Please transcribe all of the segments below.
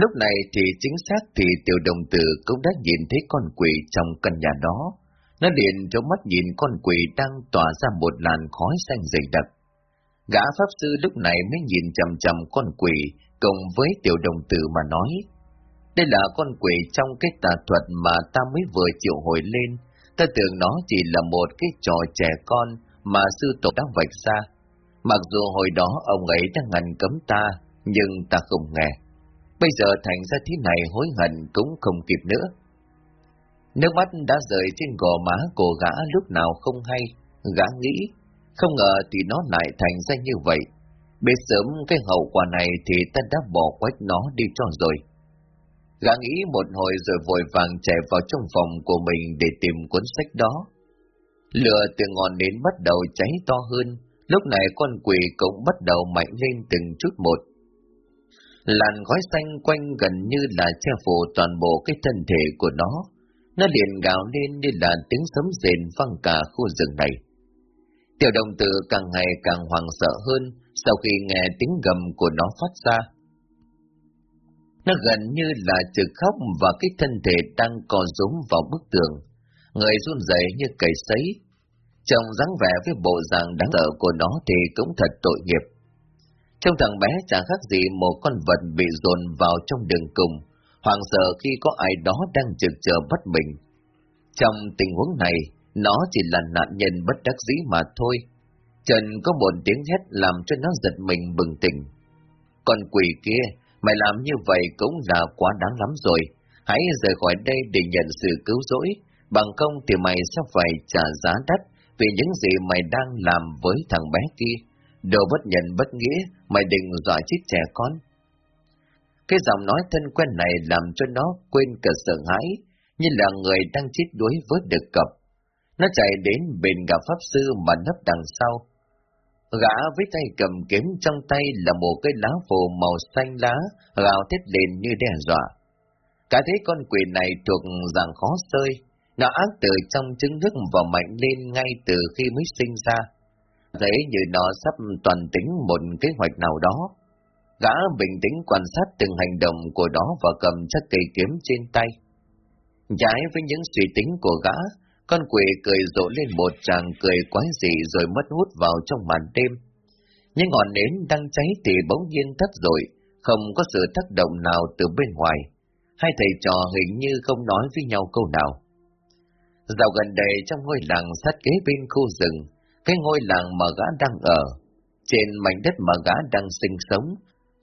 Lúc này thì chính xác thì tiểu đồng tử cũng đã nhìn thấy con quỷ trong căn nhà đó. Nó liền cho mắt nhìn con quỷ đang tỏa ra một làn khói xanh dày đặc. Gã pháp sư lúc này mới nhìn chầm chầm con quỷ cùng với tiểu đồng tử mà nói. Đây là con quỷ trong cái tà thuật mà ta mới vừa chịu hồi lên. Ta tưởng nó chỉ là một cái trò trẻ con mà sư tổ đã vạch ra. Mặc dù hồi đó ông ấy đã ngăn cấm ta, nhưng ta không nghe. Bây giờ thành ra thế này hối hận cũng không kịp nữa. Nước mắt đã rời trên gò má của gã lúc nào không hay, gã nghĩ, không ngờ thì nó lại thành ra như vậy. Biết sớm cái hậu quả này thì ta đã bỏ quách nó đi cho rồi. Gã nghĩ một hồi rồi vội vàng chạy vào trong phòng của mình để tìm cuốn sách đó. Lửa từ ngọn đến bắt đầu cháy to hơn, lúc này con quỷ cũng bắt đầu mạnh lên từng chút một. Làn khói xanh quanh gần như là che phủ toàn bộ cái thân thể của nó. Nó liền gào lên như là tiếng sấm rền vang cả khu rừng này. Tiểu đồng tử càng ngày càng hoảng sợ hơn sau khi nghe tiếng gầm của nó phát ra. Nó gần như là trực khóc và cái thân thể đang co rúm vào bức tường. Người run rẩy như cầy sấy. Trông dáng vẻ với bộ dạng đáng sợ của nó thì cũng thật tội nghiệp. Trong thằng bé chẳng khác gì một con vật bị dồn vào trong đường cùng, hoàng sợ khi có ai đó đang trực chờ bắt mình. Trong tình huống này, nó chỉ là nạn nhân bất đắc dĩ mà thôi. Trần có một tiếng hét làm cho nó giật mình bừng tỉnh. Con quỷ kia, mày làm như vậy cũng là quá đáng lắm rồi. Hãy rời khỏi đây để nhận sự cứu rỗi, bằng không thì mày sẽ phải trả giá đắt vì những gì mày đang làm với thằng bé kia. Đồ bất nhận bất nghĩa, mày định dọa chết trẻ con. Cái giọng nói thân quen này làm cho nó quên cả sợ hãi, như là người đang chết đuối với được cập. Nó chạy đến bên gặp pháp sư mà nấp đằng sau. Gã với tay cầm kiếm trong tay là một cái lá phù màu xanh lá, gào thét lên như đe dọa. Cả thế con quỷ này thuộc dạng khó sơi, nó ác từ trong trứng nước và mạnh lên ngay từ khi mới sinh ra thấy như nó sắp toàn tính một kế hoạch nào đó. Gã bình tĩnh quan sát từng hành động của nó và cầm chắc cây kiếm trên tay. Trái với những suy tính của gã, con quỷ cười rộ lên một tràng cười quái dị rồi mất hút vào trong màn đêm. Những ngọn nến đang cháy thì bỗng nhiên tắt rồi, không có sự tác động nào từ bên ngoài. Hai thầy trò hình như không nói với nhau câu nào. Dạo gần đây trong ngôi làng sát kế bên khu rừng, cái ngôi làng mà gã đang ở, trên mảnh đất mà gã đang sinh sống,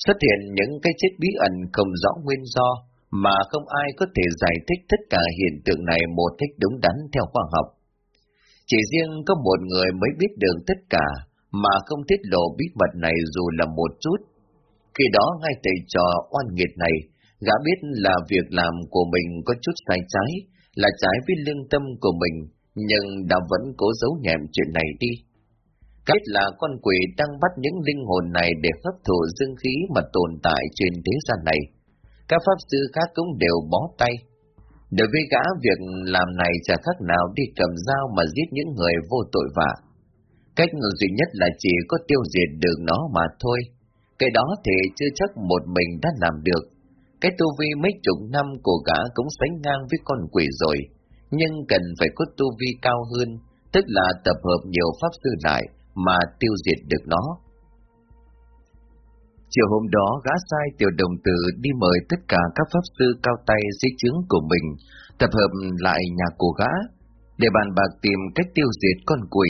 xuất hiện những cái chết bí ẩn không rõ nguyên do, mà không ai có thể giải thích tất cả hiện tượng này một cách đúng đắn theo khoa học. Chỉ riêng có một người mới biết được tất cả, mà không tiết lộ bí mật này dù là một chút. Khi đó ngay thầy trò oan nghiệt này, gã biết là việc làm của mình có chút sai trái, là trái với lương tâm của mình, nhưng đã vẫn cố giấu nhẹm chuyện này đi. Cách là con quỷ đang bắt những linh hồn này để hấp thụ dương khí mà tồn tại trên thế gian này. Các pháp sư khác cũng đều bó tay. Đối với gã, việc làm này chả khác nào đi cầm dao mà giết những người vô tội vạ. Cách duy nhất là chỉ có tiêu diệt được nó mà thôi. Cái đó thì chưa chắc một mình đã làm được. Cái tu vi mấy chục năm của gã cũng sánh ngang với con quỷ rồi nhưng cần phải có tu vi cao hơn, tức là tập hợp nhiều pháp sư lại mà tiêu diệt được nó. Chiều hôm đó, gã sai tiểu đồng tử đi mời tất cả các pháp sư cao tay dưới trướng của mình, tập hợp lại nhà của gã, để bàn bạc tìm cách tiêu diệt con quỷ.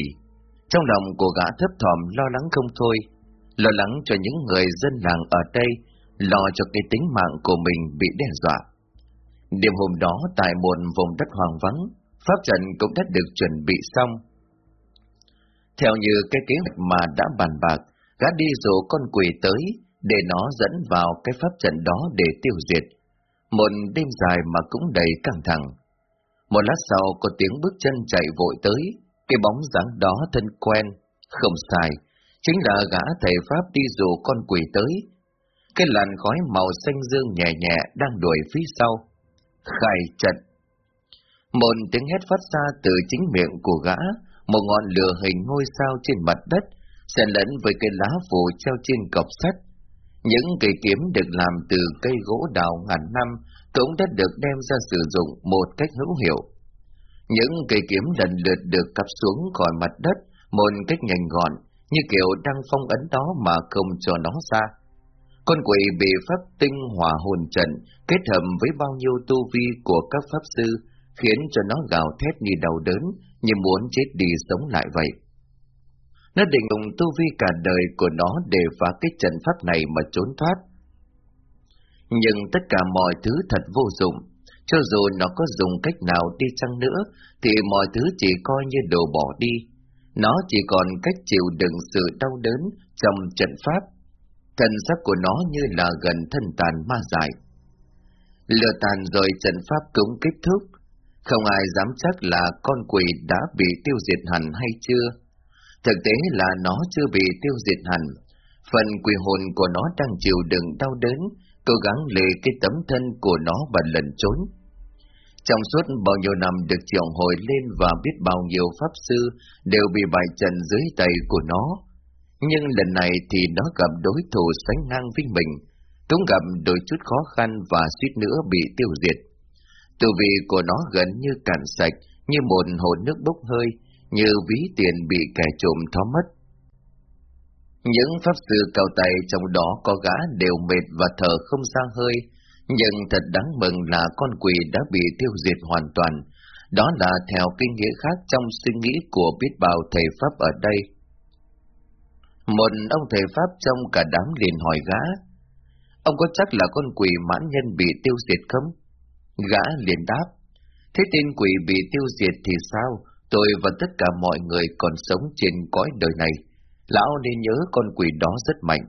Trong lòng của gã thấp thỏm lo lắng không thôi, lo lắng cho những người dân làng ở đây, lo cho cái tính mạng của mình bị đe dọa. Đêm hôm đó tại một vùng đất hoang vắng, pháp trận cũng đã được chuẩn bị xong. Theo như cái kế hoạch mà đã bàn bạc, gã đi dụ con quỷ tới để nó dẫn vào cái pháp trận đó để tiêu diệt. Một đêm dài mà cũng đầy căng thẳng. Một lát sau có tiếng bước chân chạy vội tới, cái bóng dáng đó thân quen, không sai, chính là gã thầy Pháp đi dụ con quỷ tới. Cái làn khói màu xanh dương nhẹ nhẹ đang đuổi phía sau khai trận. Một tiếng hét phát ra từ chính miệng của gã, một ngọn lửa hình ngôi sao trên mặt đất, xen lẫn với cây lá phủ treo trên cọc sắt. Những cây kiếm được làm từ cây gỗ đào ngàn năm cũng đã được đem ra sử dụng một cách hữu hiệu. Những cây kiếm lần lượt được cặp xuống khỏi mặt đất một cách nhanh gọn, như kiểu đang phong ấn đó mà không cho nó ra. Con quỷ bị pháp tinh hòa hồn trận kết hợp với bao nhiêu tu vi của các pháp sư khiến cho nó gào thét như đau đớn, như muốn chết đi sống lại vậy. Nó định dùng tu vi cả đời của nó để phá cái trận pháp này mà trốn thoát. Nhưng tất cả mọi thứ thật vô dụng, cho dù nó có dùng cách nào đi chăng nữa, thì mọi thứ chỉ coi như đồ bỏ đi. Nó chỉ còn cách chịu đựng sự đau đớn trong trận pháp. Thần sắc của nó như là gần thân tàn ma dại. Lừa tàn rồi trận pháp cũng kết thúc. Không ai dám chắc là con quỷ đã bị tiêu diệt hẳn hay chưa. Thực tế là nó chưa bị tiêu diệt hẳn. Phần quỷ hồn của nó đang chịu đựng đau đớn, cố gắng lì cái tấm thân của nó và lần trốn. Trong suốt bao nhiêu năm được triệu hồi lên và biết bao nhiêu pháp sư đều bị bại trận dưới tay của nó. Nhưng lần này thì nó gặp đối thủ sánh ngang với mình, cũng gặp đôi chút khó khăn và suýt nữa bị tiêu diệt. Từ vị của nó gần như cạn sạch, như một hồ nước bốc hơi, như ví tiền bị kẻ trộm thó mất. Những pháp sư cao tay trong đó có gã đều mệt và thở không ra hơi, nhưng thật đáng mừng là con quỷ đã bị tiêu diệt hoàn toàn. Đó là theo kinh nghĩa khác trong suy nghĩ của biết bao thầy Pháp ở đây. Một ông thầy Pháp trong cả đám liền hỏi gã, ông có chắc là con quỷ mãn nhân bị tiêu diệt không? Gã liền đáp, thế tên quỷ bị tiêu diệt thì sao? Tôi và tất cả mọi người còn sống trên cõi đời này, lão nên nhớ con quỷ đó rất mạnh.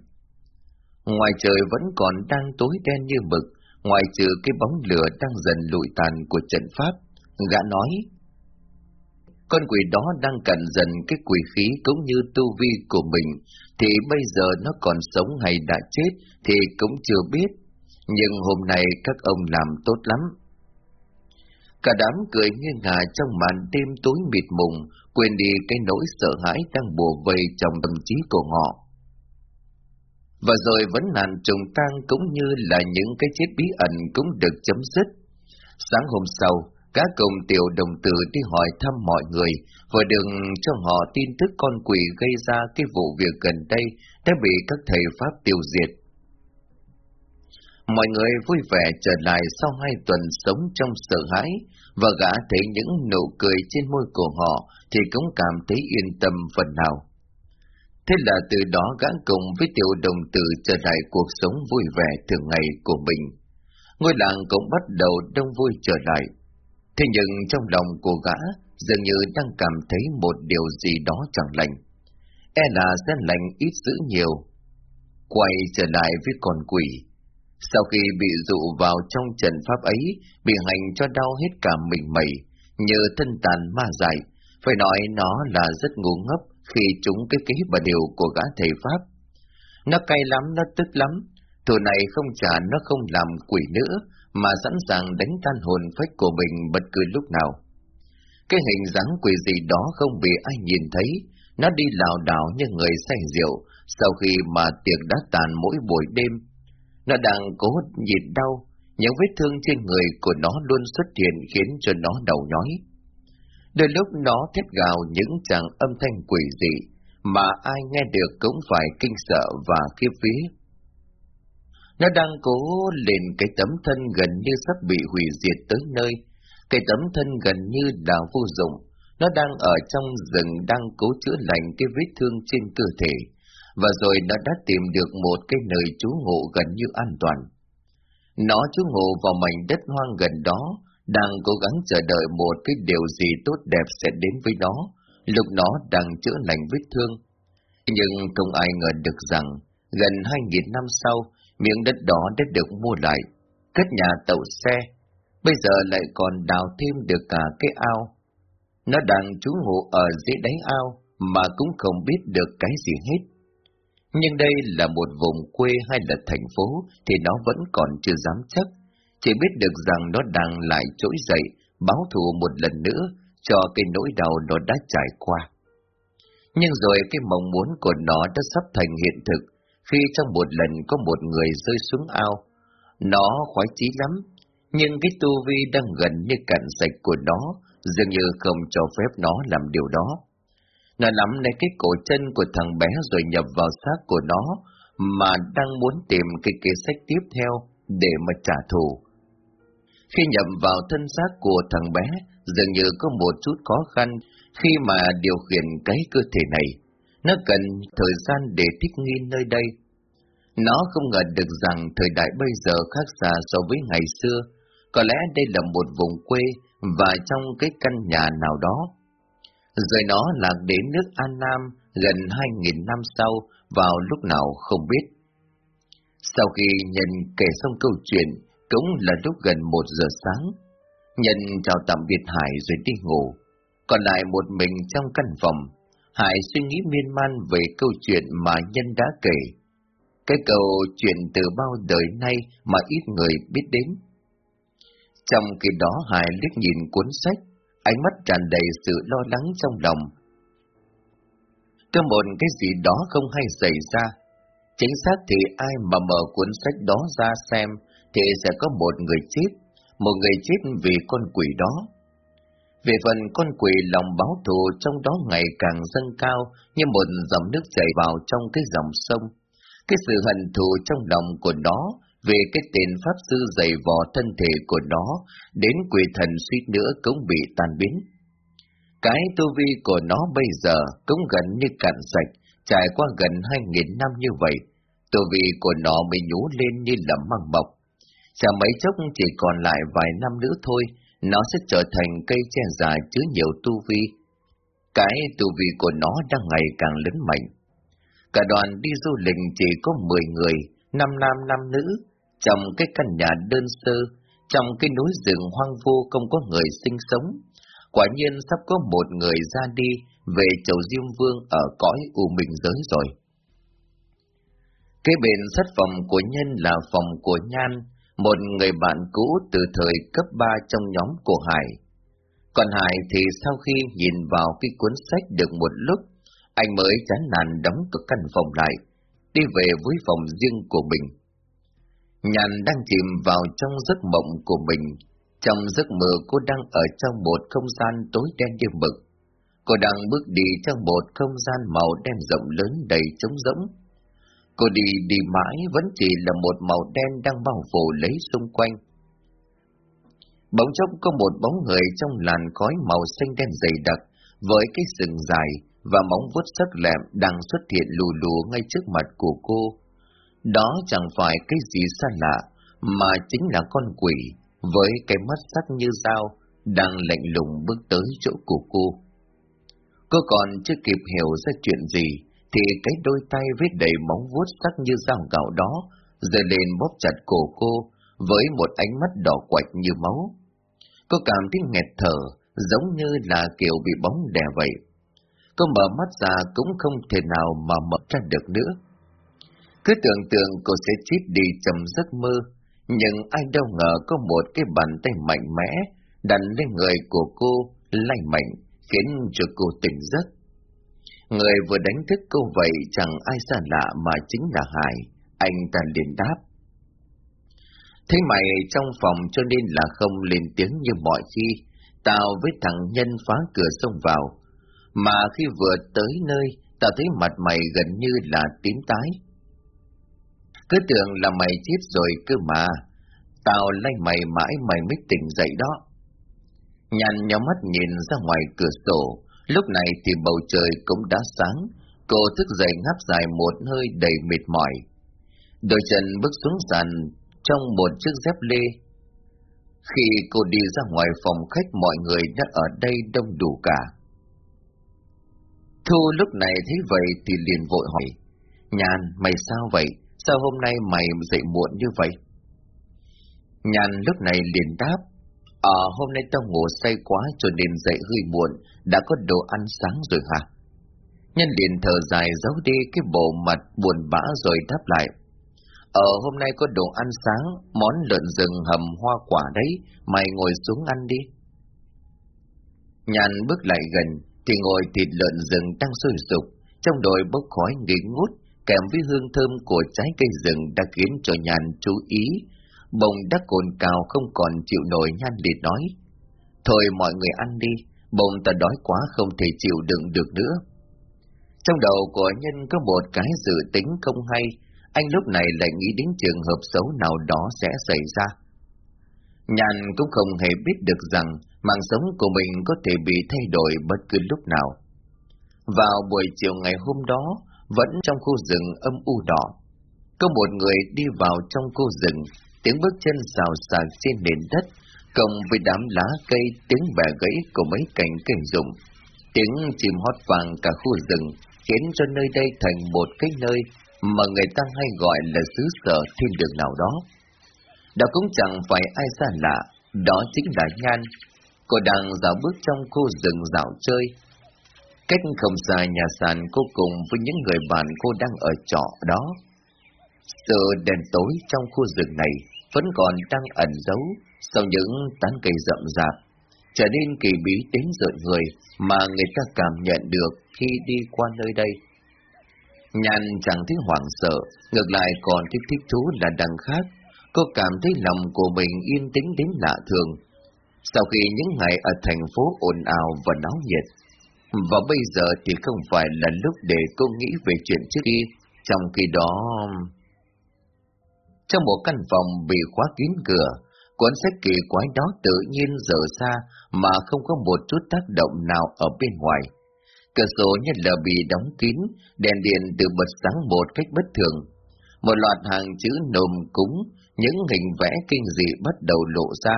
Ngoài trời vẫn còn đang tối đen như mực, ngoài trừ cái bóng lửa đang dần lụi tàn của trận pháp, gã nói. Con quỷ đó đang cẩn dần cái quỷ khí cũng như tu vi của mình, thì bây giờ nó còn sống hay đã chết thì cũng chưa biết. Nhưng hôm nay các ông làm tốt lắm. Cả đám cười nghiêng ngả trong màn đêm tối mịt mùng, quên đi cái nỗi sợ hãi đang bùa vây trong tâm trí của họ. Và rồi vấn nạn trùng tang cũng như là những cái chết bí ẩn cũng được chấm dứt. Sáng hôm sau, các cùng tiểu đồng tử đi hỏi thăm mọi người, vừa đừng cho họ tin tức con quỷ gây ra cái vụ việc gần đây đã bị các thầy Pháp tiêu diệt. Mọi người vui vẻ trở lại sau hai tuần sống trong sợ hãi, và gã thấy những nụ cười trên môi của họ thì cũng cảm thấy yên tâm phần nào. Thế là từ đó gã cùng với tiểu đồng tử trở lại cuộc sống vui vẻ thường ngày của mình. Ngôi làng cũng bắt đầu đông vui trở lại. Thế nhưng trong lòng của gã dường như đang cảm thấy một điều gì đó chẳng lành. E là sẽ lành ít dữ nhiều. Quay trở lại với con quỷ. Sau khi bị dụ vào trong trận pháp ấy, bị hành cho đau hết cả mình mẩy, như thân tàn ma dại, phải nói nó là rất ngu ngốc khi chúng cái kế và điều của gã thầy Pháp. Nó cay lắm, nó tức lắm, thù này không trả nó không làm quỷ nữa, mà sẵn sàng đánh tan hồn phách của mình bất cứ lúc nào. Cái hình dáng quỷ gì đó không bị ai nhìn thấy, nó đi lào đảo như người say rượu, sau khi mà tiệc đã tàn mỗi buổi đêm. Nó đang cố nhịn đau, những vết thương trên người của nó luôn xuất hiện khiến cho nó đầu nhói. Đôi lúc nó thét gào những chàng âm thanh quỷ dị, mà ai nghe được cũng phải kinh sợ và khiếp vía. Nó đang cố lên cái tấm thân gần như sắp bị hủy diệt tới nơi, cái tấm thân gần như đã vô dụng, nó đang ở trong rừng đang cố chữa lành cái vết thương trên cơ thể, và rồi nó đã tìm được một cái nơi trú ngụ gần như an toàn. Nó trú ngụ vào mảnh đất hoang gần đó, đang cố gắng chờ đợi một cái điều gì tốt đẹp sẽ đến với nó, lúc nó đang chữa lành vết thương. Nhưng không ai ngờ được rằng, gần hai nghìn năm sau, miếng đất đó đã được mua lại, cất nhà tậu xe, bây giờ lại còn đào thêm được cả cái ao. Nó đang trú ngụ ở dưới đáy ao, mà cũng không biết được cái gì hết. Nhưng đây là một vùng quê hay là thành phố thì nó vẫn còn chưa dám chắc chỉ biết được rằng nó đang lại trỗi dậy, báo thù một lần nữa cho cái nỗi đau nó đã trải qua. Nhưng rồi cái mong muốn của nó đã sắp thành hiện thực, khi trong một lần có một người rơi xuống ao. Nó khoái chí lắm, nhưng cái tu vi đang gần như cạn sạch của nó, dường như không cho phép nó làm điều đó. Nó nắm lấy cái cổ chân của thằng bé rồi nhập vào xác của nó, mà đang muốn tìm cái kế sách tiếp theo để mà trả thù. Khi nhập vào thân xác của thằng bé, dường như có một chút khó khăn khi mà điều khiển cái cơ thể này. Nó cần thời gian để thích nghi nơi đây. Nó không ngờ được rằng thời đại bây giờ khác xa so với ngày xưa. Có lẽ đây là một vùng quê và trong cái căn nhà nào đó. Rồi nó lạc đến nước An Nam gần 2.000 năm sau vào lúc nào không biết. Sau khi nhân kể xong câu chuyện, cũng là lúc gần một giờ sáng. Nhân chào tạm biệt Hải rồi đi ngủ. Còn lại một mình trong căn phòng, Hải suy nghĩ miên man về câu chuyện mà Nhân đã kể. Cái câu chuyện từ bao đời nay mà ít người biết đến. Trong khi đó Hải liếc nhìn cuốn sách, ánh mắt tràn đầy sự lo lắng trong lòng. Có một cái gì đó không hay xảy ra. Chính xác thì ai mà mở cuốn sách đó ra xem thì sẽ có một người chết, một người chết vì con quỷ đó. Về phần con quỷ lòng báo thù trong đó ngày càng dâng cao như một dòng nước chảy vào trong cái dòng sông. Cái sự hận thù trong lòng của nó về cái tên Pháp Sư dày vò thân thể của nó đến quỷ thần suýt nữa cũng bị tan biến. Cái tu vi của nó bây giờ cũng gần như cạn sạch, trải qua gần hai nghìn năm như vậy, tu vi của nó mới nhú lên như là măng mọc. Chẳng mấy chốc chỉ còn lại vài năm nữa thôi, nó sẽ trở thành cây che già chứa nhiều tu vi. Cái tu vi của nó đang ngày càng lớn mạnh. Cả đoàn đi du lịch chỉ có 10 người, năm nam năm nữ, trong cái căn nhà đơn sơ, trong cái núi rừng hoang vu không có người sinh sống. Quả nhiên sắp có một người ra đi về chầu Diêm Vương ở cõi u minh giới rồi. Cái bên sát phòng của Nhân là phòng của Nhan, một người bạn cũ từ thời cấp 3 trong nhóm của Hải. Còn Hải thì sau khi nhìn vào cái cuốn sách được một lúc, anh mới chán nản đóng cửa căn phòng lại, đi về với phòng riêng của mình. Nhàn đang chìm vào trong giấc mộng của mình, trong giấc mơ cô đang ở trong một không gian tối đen như mực. Cô đang bước đi trong một không gian màu đen rộng lớn đầy trống rỗng Cô đi đi mãi vẫn chỉ là một màu đen đang bao phủ lấy xung quanh. Bỗng chốc có một bóng người trong làn khói màu xanh đen dày đặc, với cái sừng dài và móng vuốt sắc lẹm đang xuất hiện lù lù ngay trước mặt của cô. Đó chẳng phải cái gì xa lạ, mà chính là con quỷ, với cái mắt sắc như dao, đang lạnh lùng bước tới chỗ của cô. Cô còn chưa kịp hiểu ra chuyện gì, thì cái đôi tay viết đầy móng vuốt sắc như dao gạo đó giơ lên bóp chặt cổ cô với một ánh mắt đỏ quạch như máu. Cô cảm thấy nghẹt thở, giống như là kiểu bị bóng đè vậy. Cô mở mắt ra cũng không thể nào mà mở ra được nữa. Cứ tưởng tượng cô sẽ chết đi trong giấc mơ, nhưng ai đâu ngờ có một cái bàn tay mạnh mẽ đặt lên người của cô, lay mạnh, khiến cho cô tỉnh giấc. Người vừa đánh thức cô vậy chẳng ai xa lạ mà chính là Hải, anh ta liền đáp. Thế mày trong phòng cho nên là không lên tiếng như mọi khi, tao với thằng Nhân phá cửa xông vào, mà khi vừa tới nơi, tao thấy mặt mày gần như là tím tái. Cứ tưởng là mày chết rồi cơ mà, tao lay mày mãi mày mới tỉnh dậy đó. Nhàn nhó mắt nhìn ra ngoài cửa sổ, Lúc này thì bầu trời cũng đã sáng, cô thức dậy ngáp dài một hơi đầy mệt mỏi. Đôi chân bước xuống sàn trong một chiếc dép lê. Khi cô đi ra ngoài phòng khách mọi người đã ở đây đông đủ cả. Thu lúc này thấy vậy thì liền vội hỏi, Nhàn, mày sao vậy? Sao hôm nay mày dậy muộn như vậy? Nhàn lúc này liền đáp, Ờ, hôm nay tao ngủ say quá cho nên dậy hơi muộn, đã có đồ ăn sáng rồi hả? Nhân liền thở dài giấu đi cái bộ mặt buồn bã rồi đáp lại. Ờ, hôm nay có đồ ăn sáng, món lợn rừng hầm hoa quả đấy, mày ngồi xuống ăn đi. Nhàn bước lại gần, thì ngồi thịt lợn rừng đang sôi sục, trong đồi bốc khói nghi ngút, kèm với hương thơm của trái cây rừng đã khiến cho nhàn chú ý. Bồng đã cồn cào không còn chịu nổi nhan liệt nói. Thôi mọi người ăn đi, bồng ta đói quá không thể chịu đựng được nữa. Trong đầu của nhân có một cái dự tính không hay, anh lúc này lại nghĩ đến trường hợp xấu nào đó sẽ xảy ra. Nhàn cũng không hề biết được rằng mạng sống của mình có thể bị thay đổi bất cứ lúc nào. Vào buổi chiều ngày hôm đó, vẫn trong khu rừng âm u đỏ, có một người đi vào trong khu rừng, tiếng bước chân xào xạc trên nền đất, cộng với đám lá cây, tiếng bẻ gãy của mấy cành cây rụng, tiếng chim hót vàng cả khu rừng, khiến cho nơi đây thành một cái nơi mà người ta hay gọi là xứ sở thiên đường nào đó. Đó cũng chẳng phải ai xa lạ, đó chính là Nhan. Cô đang dạo bước trong khu rừng dạo chơi. Cách không xa nhà sàn cô cùng với những người bạn cô đang ở trọ đó. Sự đèn tối trong khu rừng này vẫn còn đang ẩn giấu sau những tán cây rậm rạp, trở nên kỳ bí đến rợn người mà người ta cảm nhận được khi đi qua nơi đây. Nhàn chẳng thấy hoảng sợ, ngược lại còn thích thích thú là đằng khác. Cô cảm thấy lòng của mình yên tĩnh đến lạ thường. Sau khi những ngày ở thành phố ồn ào và náo nhiệt, và bây giờ thì không phải là lúc để cô nghĩ về chuyện trước kia, trong khi đó... Trong một căn phòng bị khóa kín cửa, cuốn sách kỳ quái đó tự nhiên dở ra mà không có một chút tác động nào ở bên ngoài. Cửa sổ nhất là bị đóng kín, đèn điện từ bật sáng một cách bất thường. Một loạt hàng chữ nồm cúng, những hình vẽ kinh dị bắt đầu lộ ra.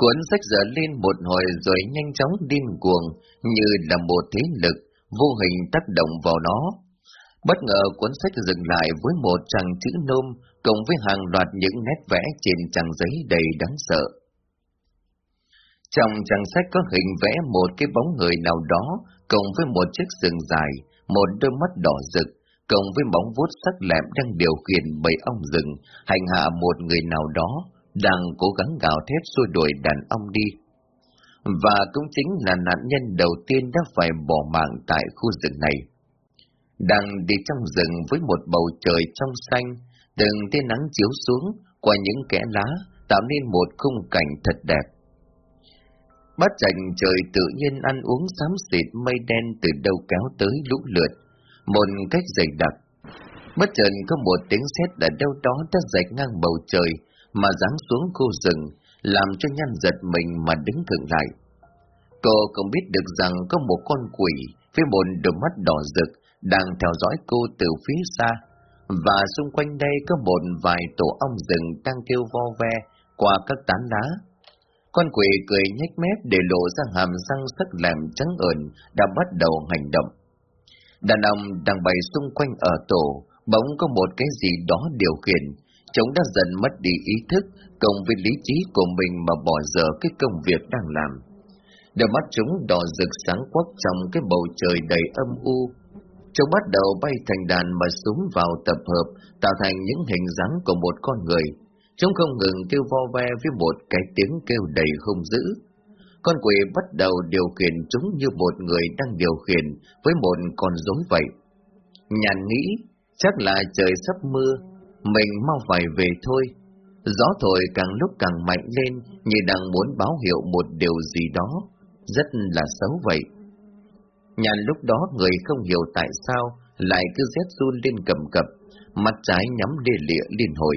Cuốn sách dở lên một hồi rồi nhanh chóng điên cuồng, như là một thế lực, vô hình tác động vào nó. Bất ngờ cuốn sách dừng lại với một trang chữ nôm cộng với hàng loạt những nét vẽ trên trang giấy đầy đáng sợ. Trong trang sách có hình vẽ một cái bóng người nào đó, cộng với một chiếc sừng dài, một đôi mắt đỏ rực, cộng với bóng vuốt sắc lẹm đang điều khiển bầy ong rừng, hành hạ một người nào đó, đang cố gắng gào thét xua đuổi đàn ong đi. Và cũng chính là nạn nhân đầu tiên đã phải bỏ mạng tại khu rừng này. Đang đi trong rừng với một bầu trời trong xanh, từng tia nắng chiếu xuống qua những kẽ lá, tạo nên một khung cảnh thật đẹp. Bát chành trời tự nhiên ăn uống xám xịt mây đen từ đâu kéo tới lũ lượt, một cách dày đặc. Bất chợt có một tiếng sét ở đâu đó đã rạch ngang bầu trời mà giáng xuống khu rừng, làm cho nhan giật mình mà đứng thượng lại. Cô không biết được rằng có một con quỷ với một đôi mắt đỏ rực đang theo dõi cô từ phía xa, và xung quanh đây có một vài tổ ong rừng đang kêu vo ve qua các tán lá con quỷ cười nhếch mép để lộ ra hàm răng sắc lẻm trắng ẩn đã bắt đầu hành động. Đàn ông đang bày xung quanh ở tổ, bỗng có một cái gì đó điều khiển. Chúng đã dần mất đi ý thức, cùng với lý trí của mình mà bỏ dở cái công việc đang làm. Đôi mắt chúng đỏ rực sáng quắc trong cái bầu trời đầy âm u. Chúng bắt đầu bay thành đàn mà súng vào tập hợp, tạo thành những hình dáng của một con người Chúng không ngừng kêu vo ve với một cái tiếng kêu đầy hung dữ. Con quỷ bắt đầu điều khiển chúng như một người đang điều khiển với một con rối vậy. Nhàn nghĩ, chắc là trời sắp mưa, mình mau phải về thôi. Gió thổi càng lúc càng mạnh lên như đang muốn báo hiệu một điều gì đó, rất là xấu vậy. Nhàn lúc đó người không hiểu tại sao lại cứ rét run lên cầm cập, mặt trái nhắm đê lịa liên hồi.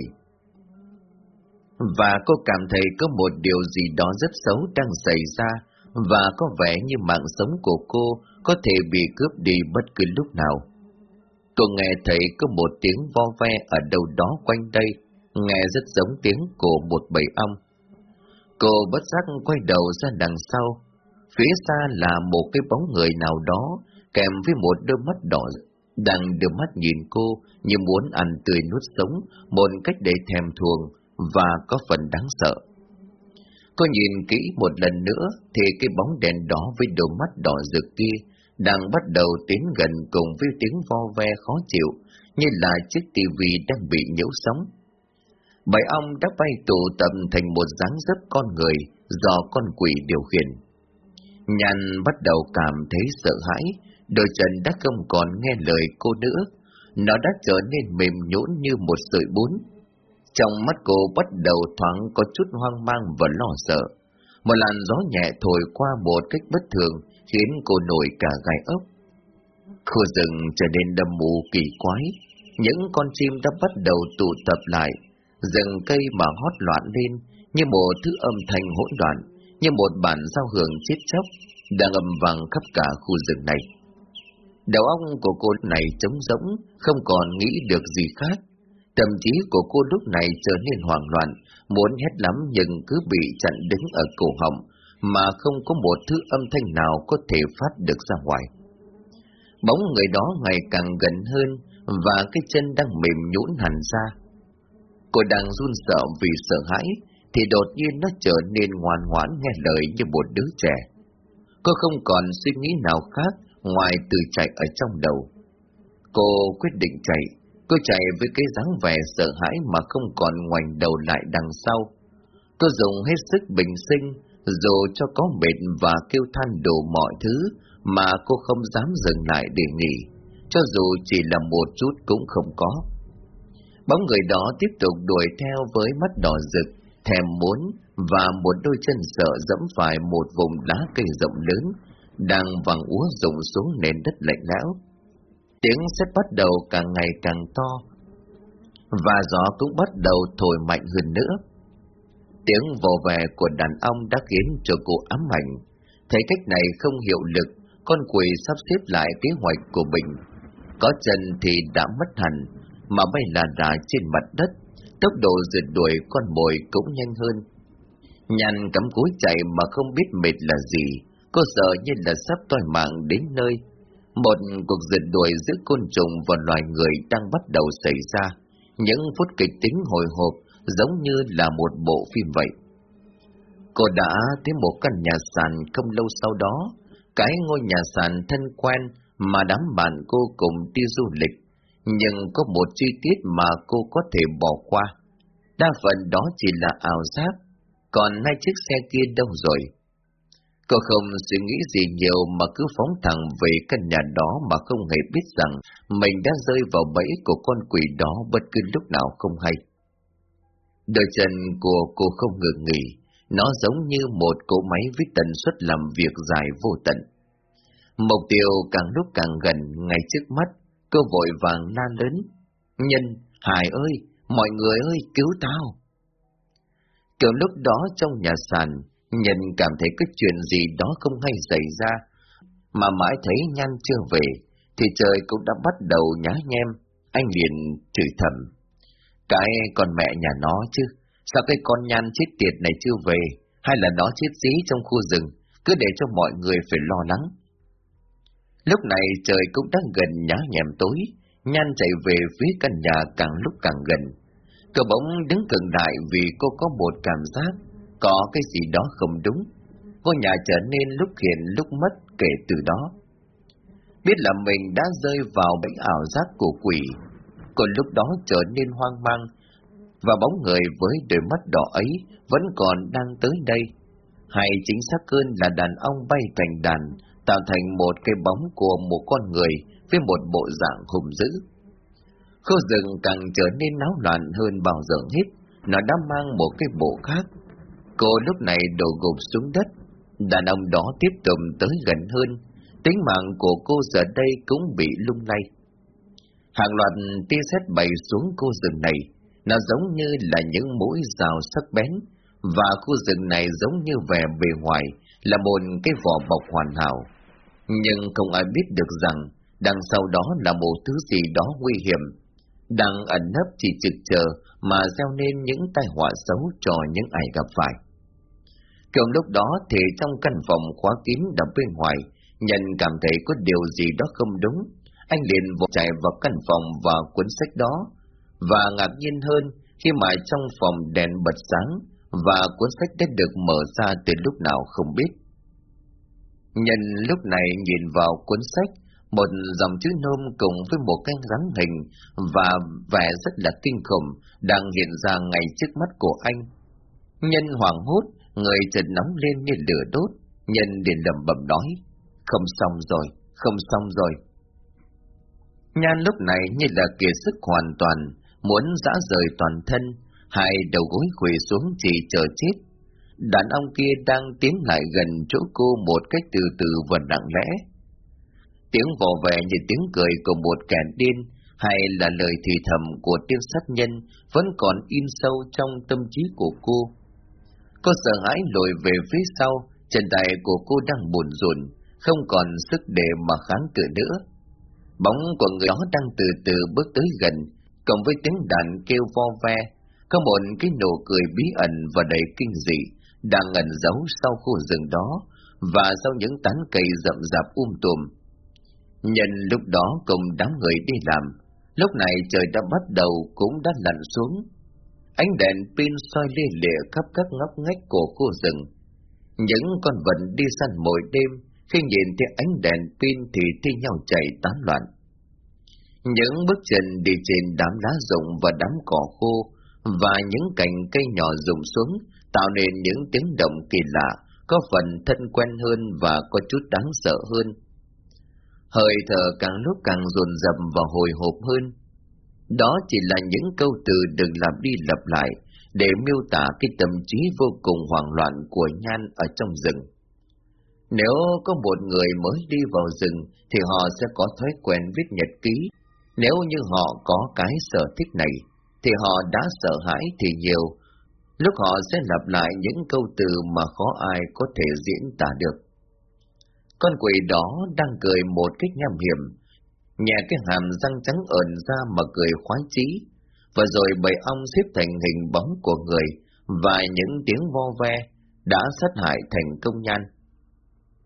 Và cô cảm thấy có một điều gì đó rất xấu đang xảy ra, và có vẻ như mạng sống của cô có thể bị cướp đi bất cứ lúc nào. Cô nghe thấy có một tiếng vo ve ở đâu đó quanh đây, nghe rất giống tiếng của một bầy ong. Cô bất giác quay đầu ra đằng sau, phía xa là một cái bóng người nào đó, kèm với một đôi mắt đỏ, đang đưa mắt nhìn cô như muốn ăn tươi nuốt sống, một cách để thèm thuồng, và có phần đáng sợ. Cô nhìn kỹ một lần nữa thì cái bóng đèn đó với đôi mắt đỏ rực kia đang bắt đầu tiến gần cùng với tiếng vo ve khó chịu như là chiếc tivi đang bị nhiễu sóng. Bảy ong đã bay tụ tập thành một dáng dấp con người do con quỷ điều khiển. Nhàn bắt đầu cảm thấy sợ hãi, đôi chân đã không còn nghe lời cô nữa. Nó đã trở nên mềm nhũn như một sợi bún. Trong mắt cô bắt đầu thoáng có chút hoang mang và lo sợ. Một làn gió nhẹ thổi qua một cách bất thường, khiến cô nổi cả gai ốc. Khu rừng trở nên đầm mù kỳ quái, những con chim đã bắt đầu tụ tập lại, rừng cây mà hót loạn lên như một thứ âm thanh hỗn loạn, như một bản giao hưởng chết chóc đang âm vang khắp cả khu rừng này. Đầu óc của cô này trống rỗng, không còn nghĩ được gì khác. Tâm trí của cô lúc này trở nên hoảng loạn, muốn hét lắm nhưng cứ bị chặn đứng ở cổ họng, mà không có một thứ âm thanh nào có thể phát được ra ngoài. Bóng người đó ngày càng gần hơn, và cái chân đang mềm nhũn hẳn ra. Cô đang run sợ vì sợ hãi, thì đột nhiên nó trở nên ngoan ngoãn nghe lời như một đứa trẻ. Cô không còn suy nghĩ nào khác ngoài từ chạy ở trong đầu. Cô quyết định chạy, cô chạy với cái dáng vẻ sợ hãi mà không còn ngoảnh đầu lại đằng sau. Cô dùng hết sức bình sinh, dù cho có mệt và kêu than đủ mọi thứ mà cô không dám dừng lại để nghỉ, cho dù chỉ là một chút cũng không có. Bóng người đó tiếp tục đuổi theo với mắt đỏ rực, thèm muốn và một đôi chân sợ dẫm phải một vùng lá cây rộng lớn, đang vàng úa rụng xuống nền đất lạnh lẽo. Tiếng sét bắt đầu càng ngày càng to, và gió cũng bắt đầu thổi mạnh hơn nữa. Tiếng vò về của đàn ông đã khiến cho cô ám ảnh. Thấy cách này không hiệu lực, con quỷ sắp xếp lại kế hoạch của mình. Có chân thì đã mất hẳn, mà bay là đà trên mặt đất, tốc độ rượt đuổi con mồi cũng nhanh hơn. Nhàn cắm cúi chạy mà không biết mệt là gì, cô sợ như là sắp toi mạng đến nơi. Một cuộc rượt đuổi giữa côn trùng và loài người đang bắt đầu xảy ra. Những phút kịch tính hồi hộp giống như là một bộ phim vậy. Cô đã thấy một căn nhà sàn không lâu sau đó, cái ngôi nhà sàn thân quen mà đám bạn cô cùng đi du lịch, nhưng có một chi tiết mà cô có thể bỏ qua. Đa phần đó chỉ là ảo giác, còn hai chiếc xe kia đâu rồi? Cô không suy nghĩ gì nhiều mà cứ phóng thẳng về căn nhà đó mà không hề biết rằng mình đã rơi vào bẫy của con quỷ đó bất cứ lúc nào không hay. Đôi chân của cô không ngừng nghỉ, nó giống như một cỗ máy với tần suất làm việc dài vô tận. Mục tiêu càng lúc càng gần ngay trước mắt, cô vội vàng la lớn. Nhân, Hải ơi, mọi người ơi, cứu tao! Kiểu lúc đó trong nhà sàn, Nhân cảm thấy cái chuyện gì đó không hay xảy ra, mà mãi thấy Nhan chưa về, thì trời cũng đã bắt đầu nhá nhem, anh liền chửi thầm. Cái con mẹ nhà nó chứ, sao cái con Nhan chết tiệt này chưa về, hay là nó chết dí trong khu rừng, cứ để cho mọi người phải lo lắng. Lúc này trời cũng đang gần nhá nhem tối, Nhan chạy về phía căn nhà càng lúc càng gần. Cậu bỗng đứng cường đại vì cô có một cảm giác có cái gì đó không đúng. Ngôi nhà trở nên lúc hiện lúc mất kể từ đó. Biết là mình đã rơi vào bẫy ảo giác của quỷ, còn lúc đó trở nên hoang mang, và bóng người với đôi mắt đỏ ấy vẫn còn đang tới đây. Hay chính xác hơn là đàn ông bay thành đàn, tạo thành một cái bóng của một con người với một bộ dạng hùng dữ. Khu rừng càng trở nên náo loạn hơn bao giờ hết, nó đã mang một cái bộ khác. Cô lúc này đổ gục xuống đất, đàn ông đó tiếp tục tới gần hơn, tính mạng của cô giờ đây cũng bị lung lay. Hàng loạt tia sét bay xuống khu rừng này, nó giống như là những mũi rào sắc bén, và khu rừng này giống như vẻ bề ngoài là một cái vỏ bọc hoàn hảo. Nhưng không ai biết được rằng đằng sau đó là một thứ gì đó nguy hiểm, đang ẩn nấp chỉ trực chờ mà gieo nên những tai họa xấu cho những ai gặp phải trong lúc đó thì trong căn phòng khóa kín đập bên ngoài, nhận cảm thấy có điều gì đó không đúng. Anh liền vội chạy vào căn phòng và cuốn sách đó, và ngạc nhiên hơn khi mà trong phòng đèn bật sáng và cuốn sách đã được mở ra từ lúc nào không biết. Nhân lúc này nhìn vào cuốn sách, một dòng chữ nôm cùng với một cái rắn hình và vẻ rất là kinh khủng đang hiện ra ngay trước mắt của anh. Nhân hoảng hốt, người chợt nóng lên như lửa đốt, Nhân liền lầm bầm nói, không xong rồi, không xong rồi. Nhan lúc này như là kiệt sức hoàn toàn, muốn dã rời toàn thân, hai đầu gối quỳ xuống chỉ chờ chết. Đàn ông kia đang tiến lại gần chỗ cô một cách từ từ và nặng lẽ. Tiếng vò vẻ như tiếng cười của một kẻ điên, hay là lời thì thầm của tiên sát nhân vẫn còn in sâu trong tâm trí của cô. Cô sợ hãi lùi về phía sau, chân tay của cô đang buồn rùn, không còn sức để mà kháng cự nữa. Bóng của người đó đang từ từ bước tới gần, cộng với tiếng đàn kêu vo ve, có một cái nụ cười bí ẩn và đầy kinh dị đang ẩn giấu sau khu rừng đó và sau những tán cây rậm rạp um tùm. Nhân lúc đó cùng đám người đi làm, lúc này trời đã bắt đầu cũng đã lặn xuống. Ánh đèn pin soi lê lịa khắp các ngóc ngách của khu rừng. Những con vật đi săn mỗi đêm, khi nhìn thấy ánh đèn pin thì thi nhau chạy tán loạn. Những bước chân đi trên đám lá rụng và đám cỏ khô, và những cành cây nhỏ rụng xuống, tạo nên những tiếng động kỳ lạ, có phần thân quen hơn và có chút đáng sợ hơn. Hơi thở càng lúc càng dồn dập và hồi hộp hơn. Đó chỉ là những câu từ đừng lặp đi lặp lại để miêu tả cái tâm trí vô cùng hoảng loạn của Nhan ở trong rừng. Nếu có một người mới đi vào rừng thì họ sẽ có thói quen viết nhật ký. Nếu như họ có cái sở thích này, thì họ đã sợ hãi thì nhiều. Lúc họ sẽ lặp lại những câu từ mà khó ai có thể diễn tả được. Con quỷ đó đang cười một cách nham hiểm, nhẹ cái hàm răng trắng ẩn ra mà cười khoái chí, và rồi bầy ong xếp thành hình bóng của người và những tiếng vo ve đã sát hại thành công nhan.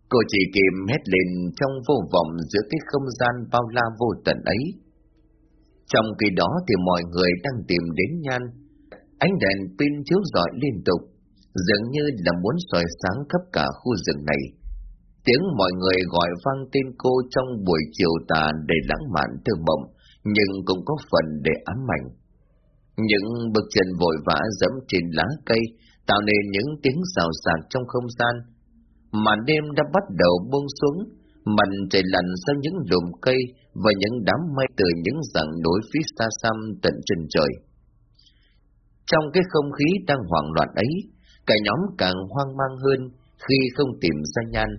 Cô chỉ kìm hét lên trong vô vọng giữa cái không gian bao la vô tận ấy. Trong khi đó thì mọi người đang tìm đến nhan. Ánh đèn pin chiếu rọi liên tục, dường như là muốn soi sáng khắp cả khu rừng này. Tiếng mọi người gọi vang tên cô trong buổi chiều tà để lãng mạn thơ mộng, nhưng cũng có phần để ám ảnh. Những bước chân vội vã dẫm trên lá cây, tạo nên những tiếng xào xạc trong không gian. Màn đêm đã bắt đầu buông xuống, màn trời lặn sau những lùm cây và những đám mây từ những dặng núi phía xa xăm tận chân trời. Trong cái không khí đang hoảng loạn ấy, cả nhóm càng hoang mang hơn khi không tìm ra Nhan.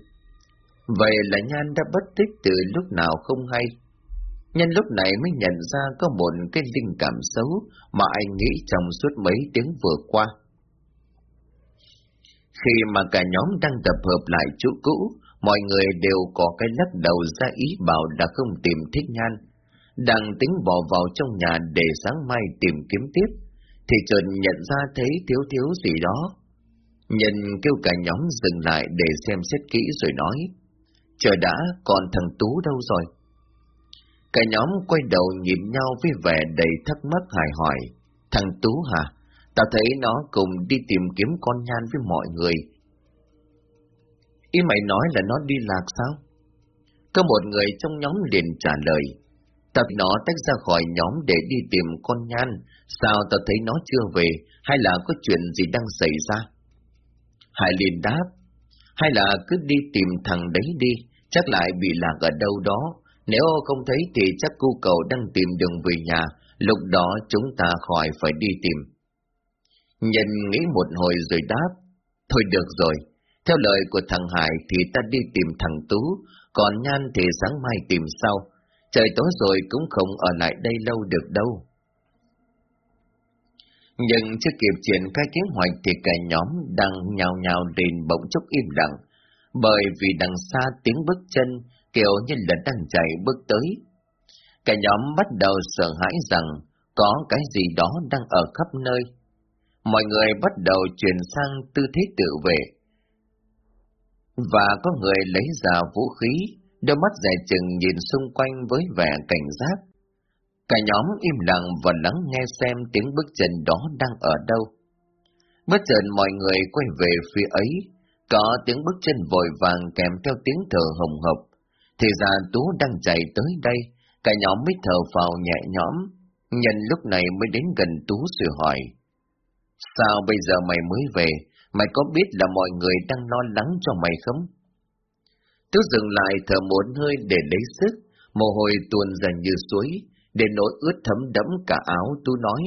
Vậy là Nhan đã bất tích từ lúc nào không hay. Nhân lúc này mới nhận ra có một cái linh cảm xấu mà anh nghĩ trong suốt mấy tiếng vừa qua. Khi mà cả nhóm đang tập hợp lại chỗ cũ, mọi người đều có cái lắc đầu ra ý bảo đã không tìm thích nhan, đang tính bỏ vào trong nhà để sáng mai tìm kiếm tiếp, thì chợt nhận ra thấy thiếu thiếu gì đó. Nhân kêu cả nhóm dừng lại để xem xét kỹ rồi nói, chờ đã, còn thằng Tú đâu rồi? Cả nhóm quay đầu nhìn nhau với vẻ đầy thắc mắc hài hỏi, thằng Tú hả? Tao thấy nó cùng đi tìm kiếm con nhan với mọi người, Ý mày nói là nó đi lạc sao? Có một người trong nhóm liền trả lời. Tập nó tách ra khỏi nhóm để đi tìm con nhan, sao tao thấy nó chưa về, hay là có chuyện gì đang xảy ra? Hải liền đáp, hay là cứ đi tìm thằng đấy đi, chắc lại bị lạc ở đâu đó. Nếu không thấy thì chắc cô cậu đang tìm đường về nhà, lúc đó chúng ta khỏi phải đi tìm. Nhân nghĩ một hồi rồi đáp, thôi được rồi, theo lời của thằng Hải thì ta đi tìm thằng Tú, còn Nhan thì sáng mai tìm sau. Trời tối rồi cũng không ở lại đây lâu được đâu. Nhưng chưa kịp triển khai kế hoạch thì cả nhóm đang nhào nhào đền bỗng chốc im lặng, bởi vì đằng xa tiếng bước chân kiểu như là đang chạy bước tới. Cả nhóm bắt đầu sợ hãi rằng có cái gì đó đang ở khắp nơi. Mọi người bắt đầu chuyển sang tư thế tự vệ, và có người lấy ra vũ khí, đôi mắt dè chừng nhìn xung quanh với vẻ cảnh giác. Cả nhóm im lặng và lắng nghe xem tiếng bước chân đó đang ở đâu. Bất chợt mọi người quay về phía ấy, có tiếng bước chân vội vàng kèm theo tiếng thở hồng hộc. Thì ra Tú đang chạy tới đây, cả nhóm mới thở vào nhẹ nhõm, nhân lúc này mới đến gần Tú sự hỏi. Sao bây giờ mày mới về, Mày có biết là mọi người đang lo lắng cho mày không? Tú dừng lại thở một hơi để lấy sức, mồ hôi tuôn dần như suối, để nỗi ướt thấm đẫm cả áo tu nói.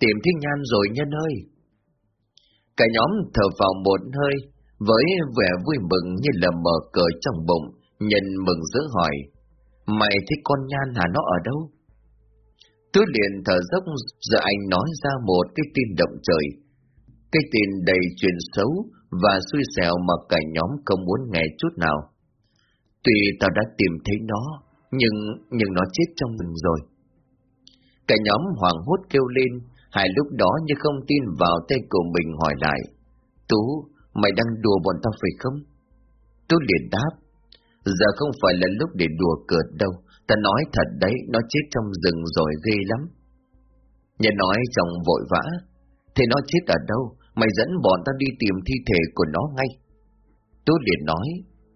Tìm thiên nhan rồi nhân ơi! Cả nhóm thở vào một hơi, với vẻ vui mừng như là mở cờ trong bụng, nhân mừng giữ hỏi. Mày thích con nhan hả nó ở đâu? Tôi liền thở dốc giờ anh nói ra một cái tin động trời. Cái tin đầy chuyện xấu và xui xẻo mà cả nhóm không muốn nghe chút nào. Tuy tao đã tìm thấy nó, nhưng nhưng nó chết trong mình rồi. Cả nhóm hoàng hốt kêu lên, hai lúc đó như không tin vào tay của mình hỏi lại. Tú, mày đang đùa bọn tao phải không? Tú liền đáp, giờ không phải là lúc để đùa cợt đâu, ta nói thật đấy, nó chết trong rừng rồi ghê lắm. Nhân nói chồng vội vã, thế nó chết ở đâu, mày dẫn bọn tao đi tìm thi thể của nó ngay. Tú liền nói,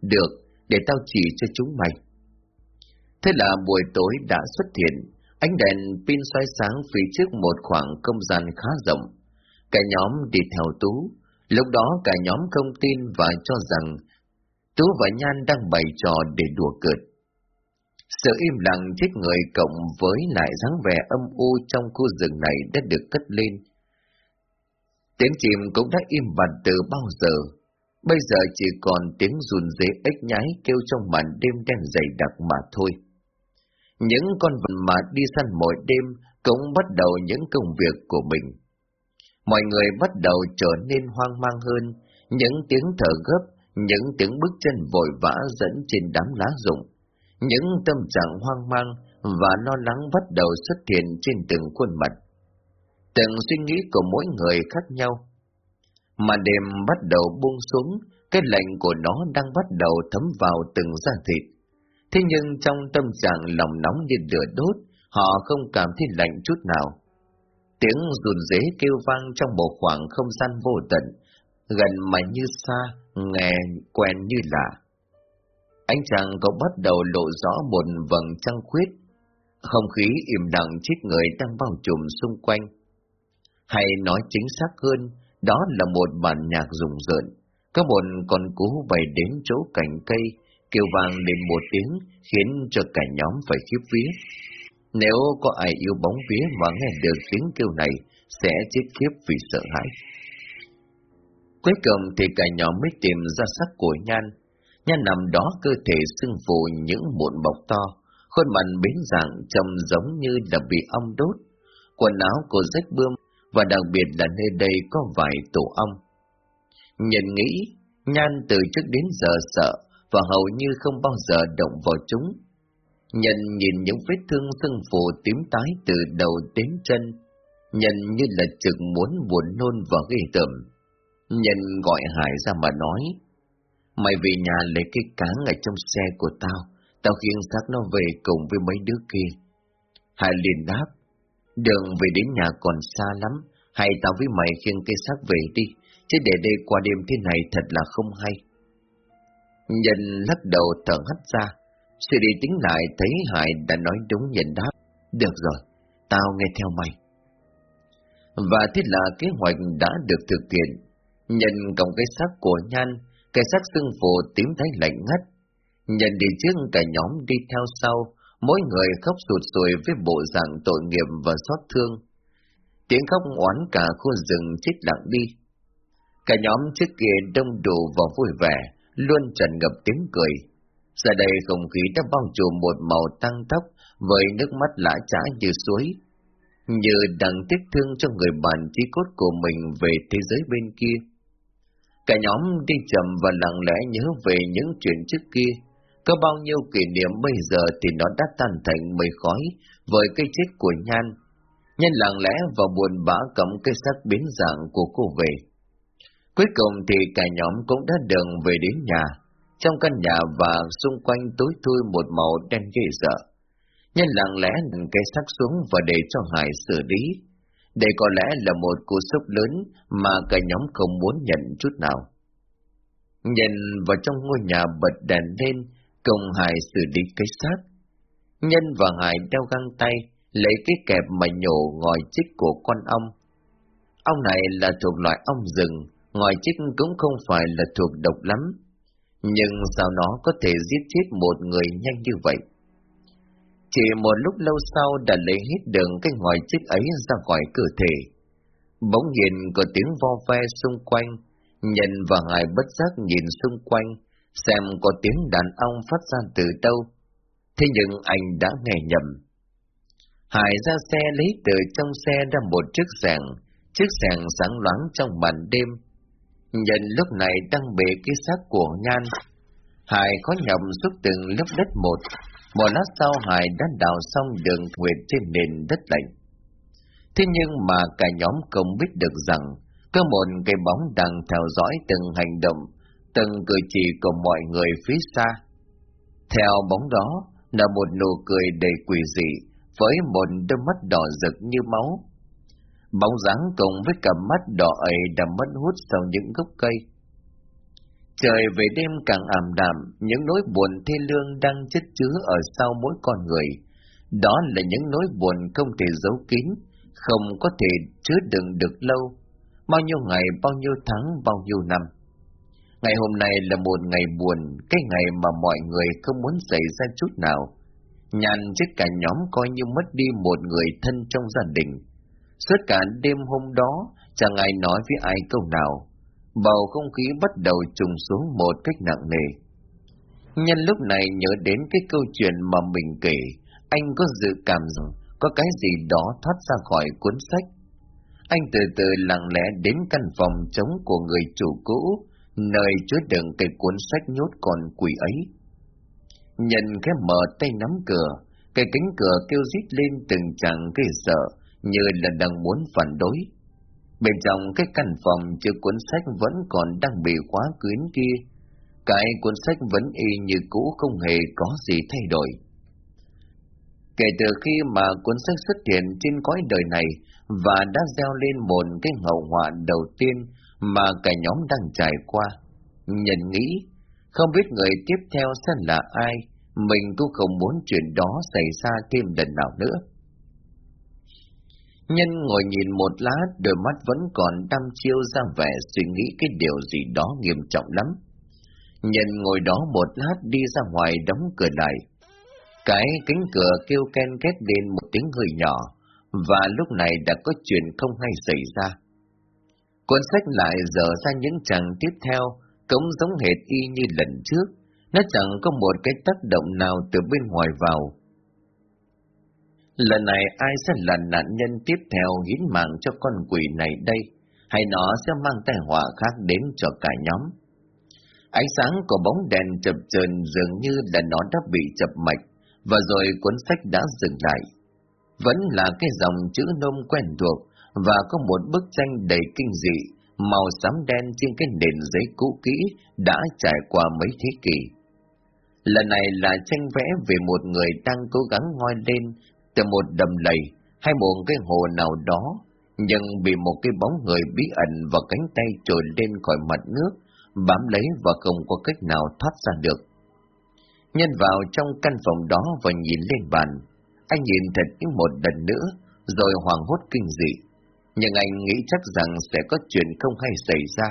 được, để tao chỉ cho chúng mày. Thế là buổi tối đã xuất hiện, ánh đèn pin soi sáng phía trước một khoảng không gian khá rộng. Cả nhóm đi theo Tú, lúc đó cả nhóm không tin và cho rằng Tú và Nhan đang bày trò để đùa cợt. Sự im lặng chết người cộng với lại dáng vẻ âm u trong khu rừng này đã được cất lên. Tiếng chim cũng đã im bặt từ bao giờ, bây giờ chỉ còn tiếng rùn rế ếch nhái kêu trong màn đêm đen dày đặc mà thôi. Những con vật mà đi săn mỗi đêm cũng bắt đầu những công việc của mình. Mọi người bắt đầu trở nên hoang mang hơn, những tiếng thở gấp, những tiếng bước chân vội vã dẫn trên đám lá rụng, những tâm trạng hoang mang và lo lắng bắt đầu xuất hiện trên từng khuôn mặt. Từng suy nghĩ của mỗi người khác nhau. Mà đêm bắt đầu buông xuống, cái lạnh của nó đang bắt đầu thấm vào từng da thịt. Thế nhưng trong tâm trạng lòng nóng như lửa đốt, họ không cảm thấy lạnh chút nào. Tiếng rùn rế kêu vang trong một khoảng không gian vô tận, gần mà như xa, nghe quen như lạ. Ánh trăng có bắt đầu lộ rõ một vầng trăng khuyết, không khí im lặng chết người đang bao trùm xung quanh. Hay nói chính xác hơn, đó là một bản nhạc rùng rợn, có một con cú bày đến chỗ cành cây, kêu vang lên một tiếng khiến cho cả nhóm phải khiếp vía. Nếu có ai yêu bóng vía mà nghe được tiếng kêu này, sẽ chết khiếp vì sợ hãi. Cuối cùng thì cả nhóm mới tìm ra sắc của Nhan. Nhan nằm đó cơ thể sưng phù những mụn bọc to, khuôn mặt biến dạng trông giống như là bị ong đốt. Quần áo của rách bươm và đặc biệt là nơi đây có vài tổ ong. Nhận nghĩ, Nhan từ trước đến giờ sợ và hầu như không bao giờ động vào chúng. Nhân nhìn những vết thương sưng phù tím tái từ đầu đến chân, nhân như là trực muốn buồn nôn và ghê tởm. Nhân gọi Hải ra mà nói, mày về nhà lấy cái cáng ở trong xe của tao, tao khiêng xác nó về cùng với mấy đứa kia. Hải liền đáp, đường về đến nhà còn xa lắm, hay tao với mày khiêng cái xác về đi, chứ để đây qua đêm thế này thật là không hay. Nhân lắc đầu thở hắt ra, suy đi tính lại thấy Hải đã nói đúng nhận đáp, được rồi, tao nghe theo mày. Và thế là kế hoạch đã được thực hiện, Nhân cộng cái xác của Nhan, cái xác xương phù tím thấy lạnh ngắt. Nhân đi trước cả nhóm đi theo sau, mỗi người khóc sụt sùi với bộ dạng tội nghiệp và xót thương. Tiếng khóc oán cả khu rừng chết lặng đi. Cả nhóm trước kia đông đủ và vui vẻ, luôn tràn ngập tiếng cười. Giờ đây không khí đã bao trùm một màu tăng tóc với nước mắt lã trá như suối. Như đang tiếc thương cho người bạn trí cốt của mình về thế giới bên kia. Cả nhóm đi chậm và lặng lẽ nhớ về những chuyện trước kia. Có bao nhiêu kỷ niệm bây giờ thì nó đã tan thành mây khói với cái chết của Nhan. Nhân lặng lẽ và buồn bã cầm cái xác biến dạng của cô về. Cuối cùng thì cả nhóm cũng đã đường về đến nhà. Trong căn nhà và xung quanh tối thui một màu đen ghê sợ. Nhân lặng lẽ nâng cái xác xuống và để cho Hải xử lý đây có lẽ là một cú sốc lớn mà cả nhóm không muốn nhận chút nào. Nhìn vào trong ngôi nhà bật đèn lên, cùng Hải xử lý cái xác. Nhân và Hải đeo găng tay, lấy cái kẹp mà nhổ ngòi chích của con ong. Ong này là thuộc loại ong rừng, ngòi chích cũng không phải là thuộc độc lắm, nhưng sao nó có thể giết chết một người nhanh như vậy? Chỉ một lúc lâu sau đã lấy hết đường cái ngòi chích ấy ra khỏi cơ thể. Bỗng nhiên có tiếng vo ve xung quanh, nhìn và ngài bất giác nhìn xung quanh, xem có tiếng đàn ông phát ra từ đâu. Thế nhưng anh đã nghe nhầm. Hải ra xe lấy từ trong xe ra một chiếc sàng, chiếc sàng sáng loáng trong màn đêm. Nhân lúc này đang bể cái xác của Nhan. Hải có nhầm giúp từng lớp đất một. Một lát sau Hải đã đào xong đường nguyệt trên nền đất lạnh. Thế nhưng mà cả nhóm không biết được rằng có một cái bóng đang theo dõi từng hành động, từng cử chỉ của mọi người phía xa. Theo bóng đó là một nụ cười đầy quỷ dị với một đôi mắt đỏ rực như máu. Bóng dáng cùng với cặp mắt đỏ ấy đã mất hút sau những gốc cây. Trời về đêm càng ảm đạm, những nỗi buồn thê lương đang chất chứa ở sau mỗi con người. Đó là những nỗi buồn không thể giấu kín, không có thể chứa đựng được lâu bao nhiêu ngày, bao nhiêu tháng, bao nhiêu năm. Ngày hôm nay là một ngày buồn, cái ngày mà mọi người không muốn xảy ra chút nào. Nhàn chết cả nhóm coi như mất đi một người thân trong gia đình. Suốt cả đêm hôm đó, chẳng ai nói với ai câu nào. Bầu không khí bắt đầu trùng xuống một cách nặng nề. Nhân lúc này nhớ đến cái câu chuyện mà mình kể, anh có dự cảm rằng có cái gì đó thoát ra khỏi cuốn sách anh từ từ lặng lẽ đến căn phòng trống của người chủ cũ, nơi chứa đựng cái cuốn sách nhốt còn quỷ ấy. Nhân cái mở tay nắm cửa, cái cánh cửa kêu rít lên từng chàng gây sợ, như là đang muốn phản đối. Bên trong cái căn phòng chứa cuốn sách vẫn còn đang bị khóa kín kia. Cái cuốn sách vẫn y như cũ không hề có gì thay đổi. Kể từ khi mà cuốn sách xuất hiện trên cõi đời này, và đã gieo lên một cái hậu họa đầu tiên mà cả nhóm đang trải qua. Nhận nghĩ, không biết người tiếp theo sẽ là ai, mình cũng không muốn chuyện đó xảy ra thêm lần nào nữa. Nhân ngồi nhìn một lát, đôi mắt vẫn còn đăm chiêu ra vẻ suy nghĩ cái điều gì đó nghiêm trọng lắm. Nhân ngồi đó một lát đi ra ngoài đóng cửa lại. Cái cánh cửa kêu ken két lên một tiếng hơi nhỏ, và lúc này đã có chuyện không hay xảy ra. Cuốn sách lại dở ra những trang tiếp theo, cũng giống hệt y như lần trước, nó chẳng có một cái tác động nào từ bên ngoài vào. Lần này ai sẽ là nạn nhân tiếp theo hiến mạng cho con quỷ này đây, hay nó sẽ mang tai họa khác đến cho cả nhóm? Ánh sáng của bóng đèn chập chờn dường như là nó đã bị chập mạch, và rồi cuốn sách đã dừng lại vẫn là cái dòng chữ nôm quen thuộc và có một bức tranh đầy kinh dị, màu xám đen trên cái nền giấy cũ kỹ đã trải qua mấy thế kỷ. Lần này là tranh vẽ về một người đang cố gắng ngoi lên từ một đầm lầy hay một cái hồ nào đó, nhưng bị một cái bóng người bí ẩn và cánh tay trồi lên khỏi mặt nước, bám lấy và không có cách nào thoát ra được. Nhân vào trong căn phòng đó và nhìn lên bàn, anh nhìn thật những một lần nữa, rồi hoàng hốt kinh dị. Nhưng anh nghĩ chắc rằng sẽ có chuyện không hay xảy ra.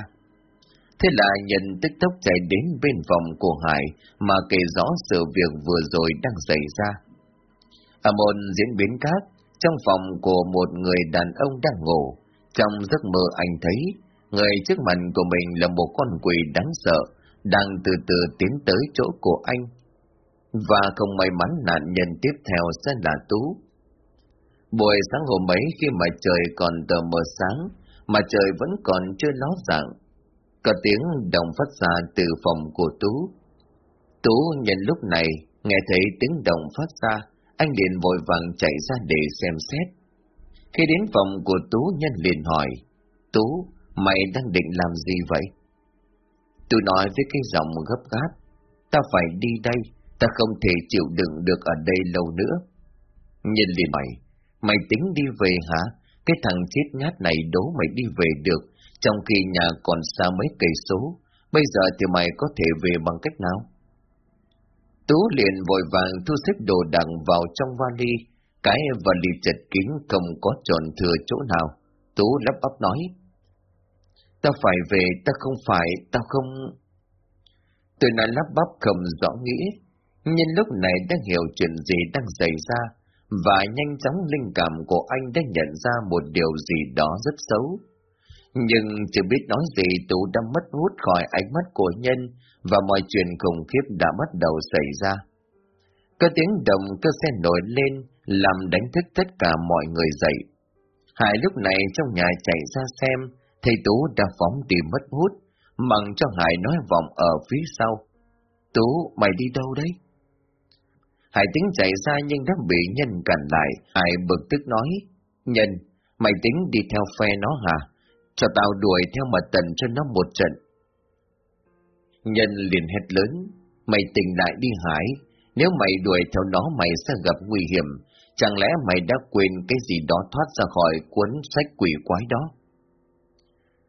Thế là nhận tức tốc chạy đến bên phòng của Hải mà kể rõ sự việc vừa rồi đang xảy ra. Ở một diễn biến khác, trong phòng của một người đàn ông đang ngủ, trong giấc mơ anh thấy người trước mặt của mình là một con quỷ đáng sợ, đang từ từ tiến tới chỗ của anh và không may mắn nạn nhân tiếp theo sẽ là Tú. Buổi sáng hôm ấy khi mà trời còn tờ mờ sáng, mà trời vẫn còn chưa ló dạng, có tiếng đồng phát ra từ phòng của Tú. Tú nhìn lúc này, nghe thấy tiếng đồng phát ra, anh liền vội vàng chạy ra để xem xét. Khi đến phòng của Tú nhân liền hỏi, Tú, mày đang định làm gì vậy? Tú nói với cái giọng gấp gáp, ta phải đi đây, Ta không thể chịu đựng được ở đây lâu nữa. Nhân liền mày, mày tính đi về hả? Cái thằng chết nhát này đố mày đi về được, trong khi nhà còn xa mấy cây số. Bây giờ thì mày có thể về bằng cách nào? Tú liền vội vàng thu xếp đồ đạc vào trong vali, cái vali chật kín không có tròn thừa chỗ nào. Tú lắp bắp nói. Ta phải về, ta không phải, ta không... Tôi nói lắp bắp không rõ nghĩ, nhưng lúc này đã hiểu chuyện gì đang xảy ra, và nhanh chóng linh cảm của anh đã nhận ra một điều gì đó rất xấu. Nhưng chưa biết nói gì Tú đã mất hút khỏi ánh mắt của nhân và mọi chuyện khủng khiếp đã bắt đầu xảy ra. Có tiếng động cơ xe nổi lên làm đánh thức tất cả mọi người dậy. Hải lúc này trong nhà chạy ra xem, thầy Tú đã phóng tìm mất hút, mặng cho Hải nói vọng ở phía sau. Tú, mày đi đâu đấy? Hải tính chạy ra nhưng đã bị Nhân cản lại, Hải bực tức nói, Nhân, mày tính đi theo phe nó hả? Cho tao đuổi theo mà tần cho nó một trận. Nhân liền hét lớn, mày tỉnh lại đi Hải, nếu mày đuổi theo nó mày sẽ gặp nguy hiểm, chẳng lẽ mày đã quên cái gì đó thoát ra khỏi cuốn sách quỷ quái đó?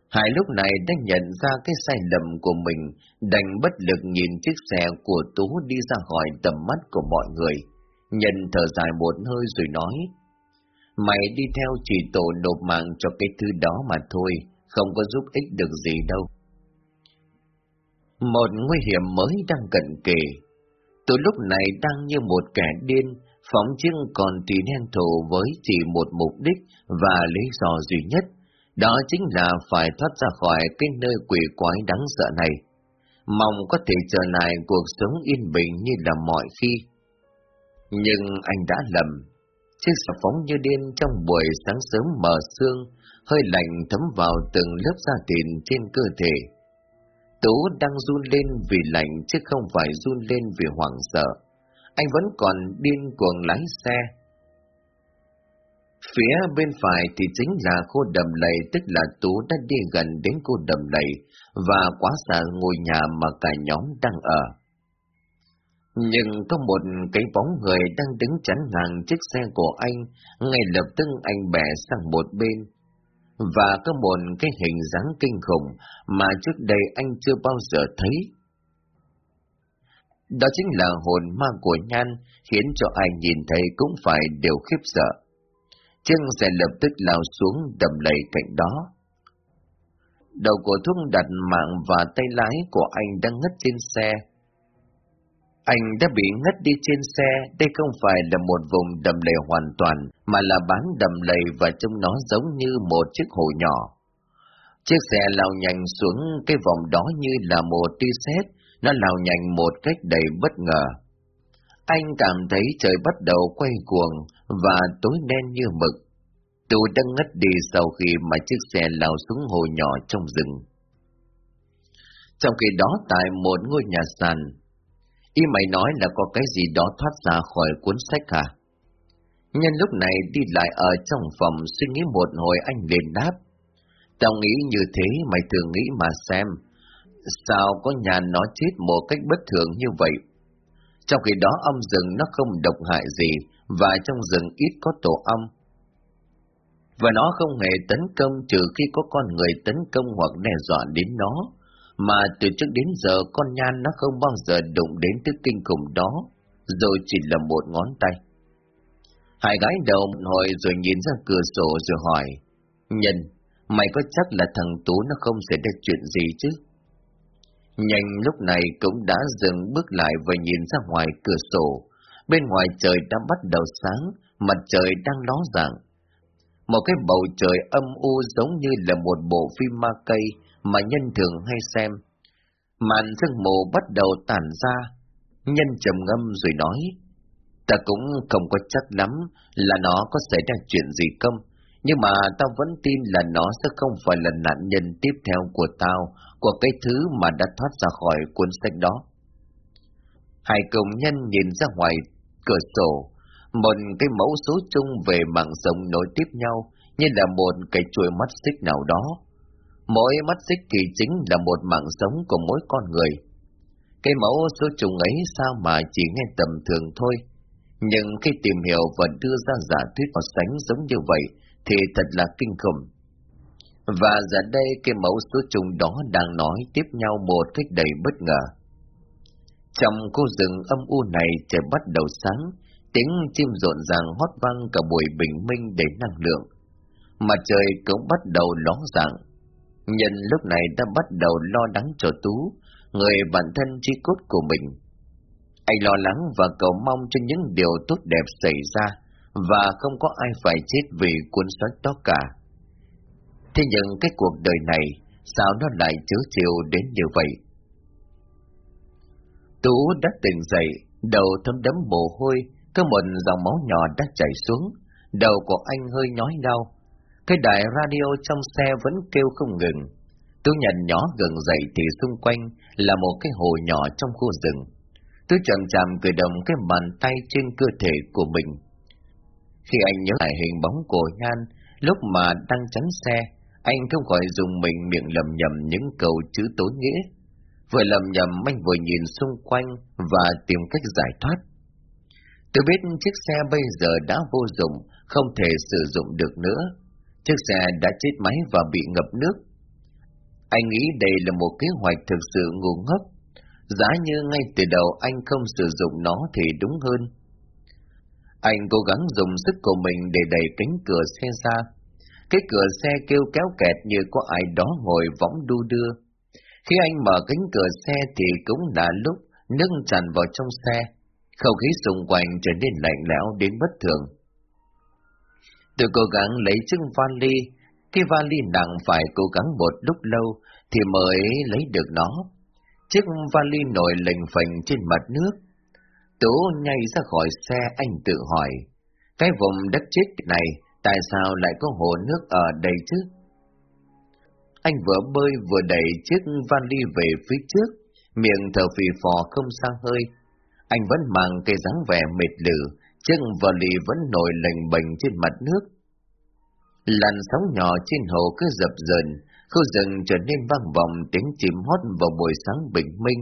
Hải lúc này đã nhận ra cái sai lầm của mình, đành bất lực nhìn chiếc xe của Tú đi ra khỏi tầm mắt của mọi người. Nhân thở dài một hơi rồi nói, Mày đi theo chỉ tổ nộp mạng cho cái thứ đó mà thôi, không có giúp ích được gì đâu. Một nguy hiểm mới đang cận kề. Tôi lúc này đang như một kẻ điên, phóng chiếc còn tùy đen thủ với chỉ một mục đích và lý do duy nhất, đó chính là phải thoát ra khỏi cái nơi quỷ quái đáng sợ này. Mong có thể trở lại cuộc sống yên bình như là mọi khi. Nhưng anh đã lầm. Chiếc xà phóng như điên trong buổi sáng sớm mờ sương, hơi lạnh thấm vào từng lớp da thịt trên cơ thể. Tú đang run lên vì lạnh chứ không phải run lên vì hoảng sợ. Anh vẫn còn điên cuồng lái xe, Phía bên phải thì chính là khu đầm lầy tức là Tú đã đi gần đến khu đầm lầy và quá xa ngôi nhà mà cả nhóm đang ở. Nhưng có một cái bóng người đang đứng chắn ngang chiếc xe của anh, ngay lập tức anh bẻ sang một bên. Và có một cái hình dáng kinh khủng mà trước đây anh chưa bao giờ thấy. Đó chính là hồn ma của Nhan, khiến cho ai nhìn thấy cũng phải đều khiếp sợ. chân xe lập tức lao xuống đầm lầy cạnh đó. Đầu của thuốc đặt mạng và tay lái của anh đang ngất trên xe. Anh đã bị ngất đi trên xe, đây không phải là một vùng đầm lầy hoàn toàn, mà là bán đầm lầy và trông nó giống như một chiếc hồ nhỏ. Chiếc xe lao nhanh xuống cái vòng đó như là một tia sét, nó lao nhanh một cách đầy bất ngờ. Anh cảm thấy trời bắt đầu quay cuồng và tối đen như mực. Tù đang ngất đi sau khi mà chiếc xe lao xuống hồ nhỏ trong rừng. Trong khi đó tại một ngôi nhà sàn, Ý mày nói là có cái gì đó thoát ra khỏi cuốn sách hả? Nhân lúc này đi lại ở trong phòng suy nghĩ một hồi anh liền đáp. Tao nghĩ như thế mày thường nghĩ mà xem. Sao có nhà nó chết một cách bất thường như vậy? Trong khi đó âm rừng nó không độc hại gì, và trong rừng ít có tổ ong. Và nó không hề tấn công trừ khi có con người tấn công hoặc đe dọa đến nó, mà từ trước đến giờ con nhan nó không bao giờ đụng đến thứ kinh khủng đó, rồi chỉ là một ngón tay. Hai gái đầu một hồi rồi nhìn ra cửa sổ rồi hỏi, Nhân, mày có chắc là thằng Tú nó không xảy ra chuyện gì chứ? Nhanh lúc này cũng đã dừng bước lại và nhìn ra ngoài cửa sổ. Bên ngoài trời đã bắt đầu sáng, mặt trời đang ló dạng. Một cái bầu trời âm u giống như là một bộ phim ma cây mà nhân thường hay xem. Màn sương mù bắt đầu tản ra, nhân trầm ngâm rồi nói, ta cũng không có chắc lắm là nó có xảy ra chuyện gì không, nhưng mà tao vẫn tin là nó sẽ không phải là nạn nhân tiếp theo của tao, của cái thứ mà đã thoát ra khỏi cuốn sách đó. Hai công nhân nhìn ra ngoài cửa sổ, một cái mẫu số chung về mạng sống nối tiếp nhau như là một cái chuỗi mắt xích nào đó. Mỗi mắt xích kỳ chính là một mạng sống của mỗi con người. Cái mẫu số trùng ấy sao mà chỉ nghe tầm thường thôi, nhưng khi tìm hiểu và đưa ra giả thuyết và sánh giống như vậy thì thật là kinh khủng. Và giờ đây cái mẫu số trùng đó đang nói tiếp nhau một cách đầy bất ngờ. Trong khu rừng âm u này trời bắt đầu sáng, tiếng chim rộn ràng hót vang cả buổi bình minh đầy năng lượng. Mặt trời cũng bắt đầu ló dạng. Nhân lúc này đã bắt đầu lo lắng cho Tú, người bản thân chi cốt của mình. Anh lo lắng và cầu mong cho những điều tốt đẹp xảy ra, và không có ai phải chết vì cuốn sách đó cả. Thế nhưng cái cuộc đời này, sao nó lại chớ chiều đến như vậy? Tú đã tỉnh dậy, đầu thấm đấm mồ hôi, có một dòng máu nhỏ đã chảy xuống, đầu của anh hơi nhói đau. Cái đài radio trong xe vẫn kêu không ngừng. Tú nhận nhỏ gần dậy thì xung quanh là một cái hồ nhỏ trong khu rừng. Tú chậm chạm cử động cái bàn tay trên cơ thể của mình. Khi anh nhớ lại hình bóng của Nhan lúc mà đang tránh xe, anh không khỏi dùng mình miệng lầm nhầm những câu chữ tối nghĩa. Vừa lầm nhầm anh vừa nhìn xung quanh và tìm cách giải thoát. Tôi biết chiếc xe bây giờ đã vô dụng, không thể sử dụng được nữa. Chiếc xe đã chết máy và bị ngập nước. Anh nghĩ đây là một kế hoạch thực sự ngu ngốc. Giá như ngay từ đầu anh không sử dụng nó thì đúng hơn. Anh cố gắng dùng sức của mình để đẩy cánh cửa xe ra. Cái cửa xe kêu kéo kẹt như có ai đó ngồi võng đu đưa. Khi anh mở cánh cửa xe thì cũng đã lúc nước tràn vào trong xe. Không khí xung quanh trở nên lạnh lẽo đến bất thường. Tôi cố gắng lấy chiếc vali, cái vali nặng phải cố gắng một lúc lâu thì mới lấy được nó. Chiếc vali nổi lềnh phềnh trên mặt nước. Tú nhảy ra khỏi xe anh tự hỏi, cái vùng đất chết này tại sao lại có hồ nước ở đây chứ? Anh vừa bơi vừa đẩy chiếc vali về phía trước, miệng thở phì phò không sang hơi. Anh vẫn mang cây dáng vẻ mệt lử, chân lì vẫn nổi lềnh bềnh trên mặt nước. Làn sóng nhỏ trên hồ cứ dập dờn, khu rừng trở nên vang vọng tiếng chim hót vào buổi sáng bình minh.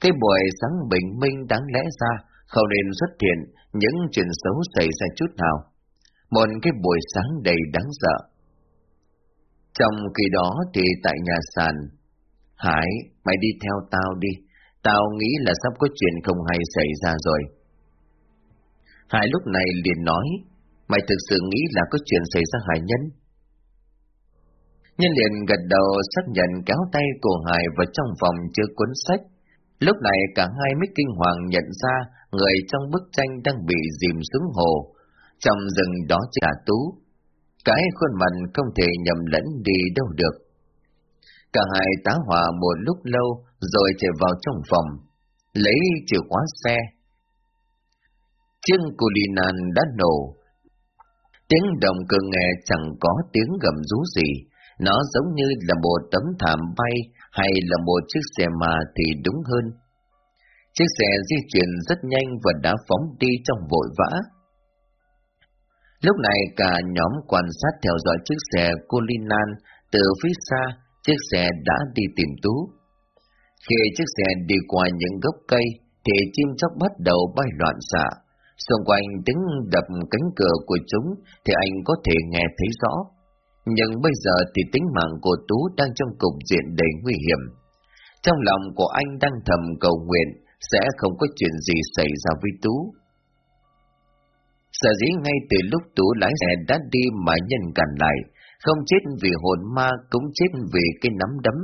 Cái buổi sáng bình minh đáng lẽ ra không nên xuất hiện những chuyện xấu xảy ra chút nào. Một cái buổi sáng đầy đáng sợ. Trong khi đó thì tại nhà sàn, Hải, mày đi theo tao đi, tao nghĩ là sắp có chuyện không hay xảy ra rồi. Hải lúc này liền nói, mày thực sự nghĩ là có chuyện xảy ra Hải nhân? Nhân liền gật đầu xác nhận kéo tay của Hải vào trong phòng chứa cuốn sách. Lúc này cả hai mới kinh hoàng nhận ra người trong bức tranh đang bị dìm xuống hồ. Trong rừng đó chỉ là Tú. Cái khuôn mặt không thể nhầm lẫn đi đâu được. Cả hai tá hỏa một lúc lâu rồi chạy vào trong phòng, lấy chìa khóa xe. Chiếc Culinan đã nổ. Tiếng động cơ nghe chẳng có tiếng gầm rú gì, nó giống như là một tấm thảm bay hay là một chiếc xe mà thì đúng hơn. Chiếc xe di chuyển rất nhanh và đã phóng đi trong vội vã. Lúc này cả nhóm quan sát theo dõi chiếc xe Colinan từ phía xa, chiếc xe đã đi tìm Tú. Khi chiếc xe đi qua những gốc cây, thì chim chóc bắt đầu bay loạn xạ. Xung quanh tiếng đập cánh cửa của chúng thì anh có thể nghe thấy rõ. Nhưng bây giờ thì tính mạng của Tú đang trong cục diện đầy nguy hiểm. Trong lòng của anh đang thầm cầu nguyện sẽ không có chuyện gì xảy ra với Tú. Sở dĩ ngay từ lúc Tú lái xe đã đi mà nhân cản lại, không chết vì hồn ma cũng chết vì cái nắm đấm.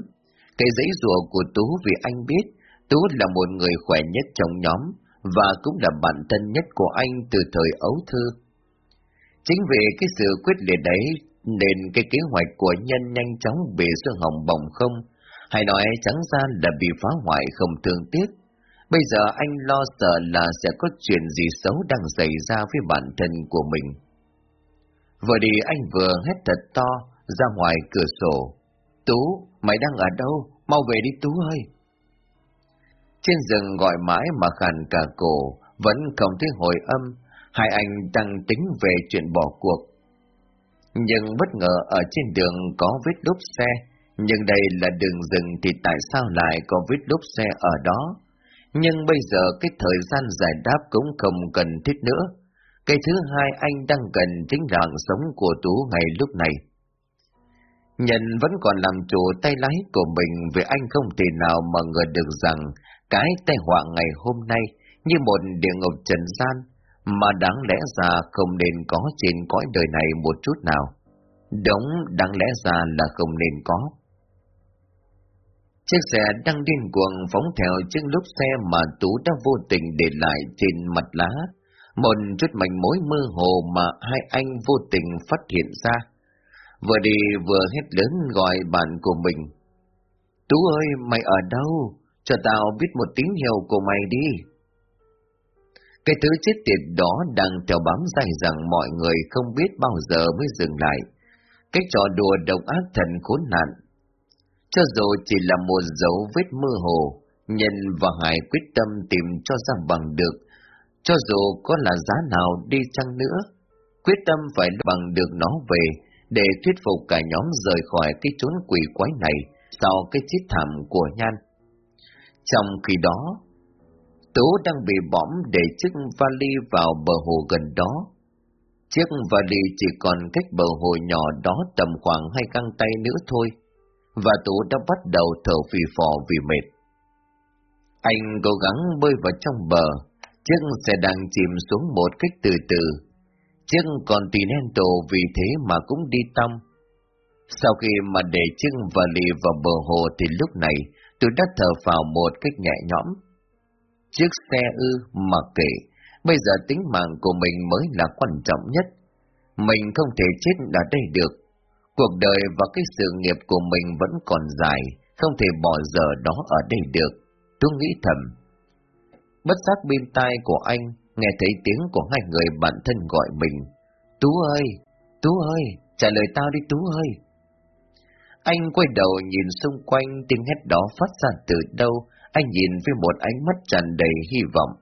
Cái giấy rùa của Tú vì anh biết Tú là một người khỏe nhất trong nhóm và cũng là bạn thân nhất của anh từ thời ấu thơ. Chính vì cái sự quyết liệt đấy nên cái kế hoạch của nhân nhanh chóng bị xương hồng bồng không, hay nói trắng ra là bị phá hoại không thương tiếc. Bây giờ anh lo sợ là sẽ có chuyện gì xấu đang xảy ra với bản thân của mình. Vừa đi anh vừa hét thật to ra ngoài cửa sổ. Tú, mày đang ở đâu? Mau về đi Tú ơi! Trên rừng gọi mãi mà khàn cả cổ, vẫn không thấy hồi âm, hai anh đang tính về chuyện bỏ cuộc. Nhưng bất ngờ ở trên đường có vết đốp xe, nhưng đây là đường rừng thì tại sao lại có vết đốp xe ở đó? Nhưng bây giờ cái thời gian giải đáp cũng không cần thiết nữa. Cái thứ hai anh đang cần chính là sống của Tú ngày lúc này. Nhân vẫn còn làm chủ tay lái của mình vì anh không thể nào mà ngờ được rằng cái tai họa ngày hôm nay như một địa ngục trần gian mà đáng lẽ ra không nên có trên cõi đời này một chút nào. Đúng, đáng lẽ ra là không nên có. Chiếc xe đang điên cuồng phóng theo chiếc lúc xe mà Tú đã vô tình để lại trên mặt lá. Một chút mảnh mối mơ hồ mà hai anh vô tình phát hiện ra. Vừa đi vừa hét lớn gọi bạn của mình. Tú ơi, mày ở đâu? Cho tao biết một tín hiệu của mày đi. Cái thứ chết tiệt đó đang theo bám dài rằng mọi người không biết bao giờ mới dừng lại. Cái trò đùa độc ác thần khốn nạn. Cho dù chỉ là một dấu vết mơ hồ, Nhân và Hải quyết tâm tìm cho ra bằng được, cho dù có là giá nào đi chăng nữa, quyết tâm phải bằng được nó về để thuyết phục cả nhóm rời khỏi cái chốn quỷ quái này sau cái chết thảm của Nhan. Trong khi đó, Tú đang bị bõm để chiếc vali vào bờ hồ gần đó. Chiếc vali chỉ còn cách bờ hồ nhỏ đó tầm khoảng hai căng tay nữa thôi, và Tú đã bắt đầu thở phì phò vì mệt. Anh cố gắng bơi vào trong bờ, chiếc xe đang chìm xuống một cách từ từ. Chiếc Continental vì thế mà cũng đi tâm. Sau khi mà để chiếc vali vào bờ hồ thì lúc này tôi đã thở vào một cách nhẹ nhõm. Chiếc xe ư, mặc kệ, bây giờ tính mạng của mình mới là quan trọng nhất. Mình không thể chết ở đây được. Cuộc đời và cái sự nghiệp của mình vẫn còn dài, không thể bỏ giờ đó ở đây được. Tôi nghĩ thầm. Bất giác bên tai của anh, nghe thấy tiếng của hai người bạn thân gọi mình. Tú ơi, Tú ơi, trả lời tao đi Tú ơi. Anh quay đầu nhìn xung quanh tiếng hét đó phát ra từ đâu, anh nhìn với một ánh mắt tràn đầy hy vọng.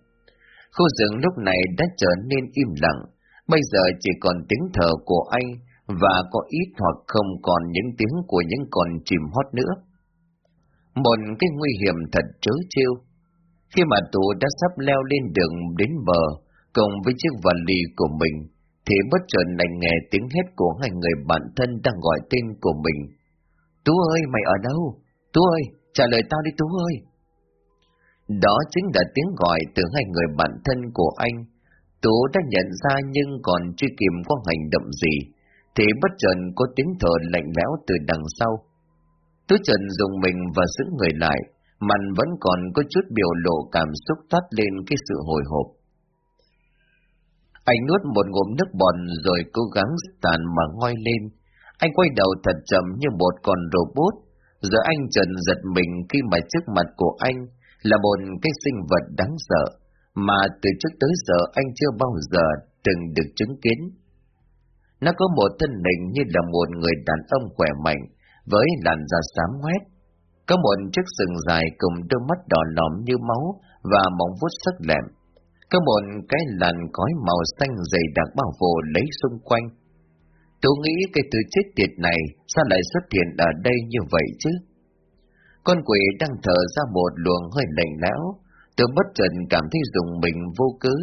Khu rừng lúc này đã trở nên im lặng, bây giờ chỉ còn tiếng thở của anh và có ít hoặc không còn những tiếng của những con chim hót nữa. Một cái nguy hiểm thật trớ trêu. Khi mà tù đã sắp leo lên đường đến bờ, cùng với chiếc vali của mình, thì bất chợt lại nghe tiếng hét của hai người bạn thân đang gọi tên của mình. Tú ơi, mày ở đâu? Tú ơi, trả lời tao đi Tú ơi! Đó chính là tiếng gọi từ hai người bạn thân của anh. Tú đã nhận ra nhưng còn chưa kịp có hành động gì, thì bất chợt có tiếng thở lạnh lẽo từ đằng sau. Tú Trần dùng mình và giữ người lại, mặt vẫn còn có chút biểu lộ cảm xúc toát lên cái sự hồi hộp. Anh nuốt một ngụm nước bọt rồi cố gắng tàn mà ngoi lên. Anh quay đầu thật chậm như một con robot, Giờ anh trần giật mình khi mà trước mặt của anh là một cái sinh vật đáng sợ, mà từ trước tới giờ anh chưa bao giờ từng được chứng kiến. Nó có một thân hình như là một người đàn ông khỏe mạnh, với làn da xám ngoét. Có một chiếc sừng dài cùng đôi mắt đỏ lòm như máu và móng vuốt sắc lẹm. Có một cái làn cói màu xanh dày đặc bao phủ lấy xung quanh. Tôi nghĩ cái từ chết tiệt này sao lại xuất hiện ở đây như vậy chứ? Con quỷ đang thở ra một luồng hơi lạnh lẽo, tôi bất chợt cảm thấy dùng mình vô cớ,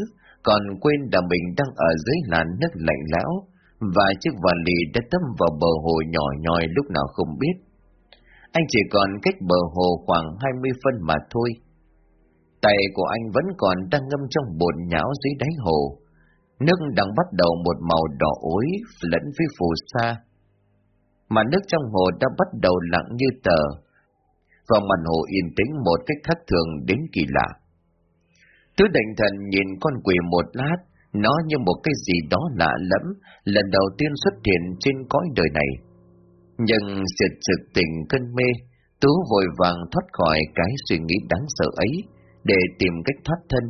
còn quên là mình đang ở dưới làn nước lạnh lẽo, và chiếc vali đã tấm vào bờ hồ nhỏ nhòi lúc nào không biết. Anh chỉ còn cách bờ hồ khoảng 20 phân mà thôi. Tay của anh vẫn còn đang ngâm trong bồn nhão dưới đáy hồ. Nước đang bắt đầu một màu đỏ ối lẫn với phù sa. Mà nước trong hồ đã bắt đầu lặng như tờ, và mặt hồ yên tĩnh một cách khác thường đến kỳ lạ. Tứ định thần nhìn con quỷ một lát, nó như một cái gì đó lạ lẫm, lần đầu tiên xuất hiện trên cõi đời này. Nhưng diệt trực tình cơn mê, Tú vội vàng thoát khỏi cái suy nghĩ đáng sợ ấy, để tìm cách thoát thân.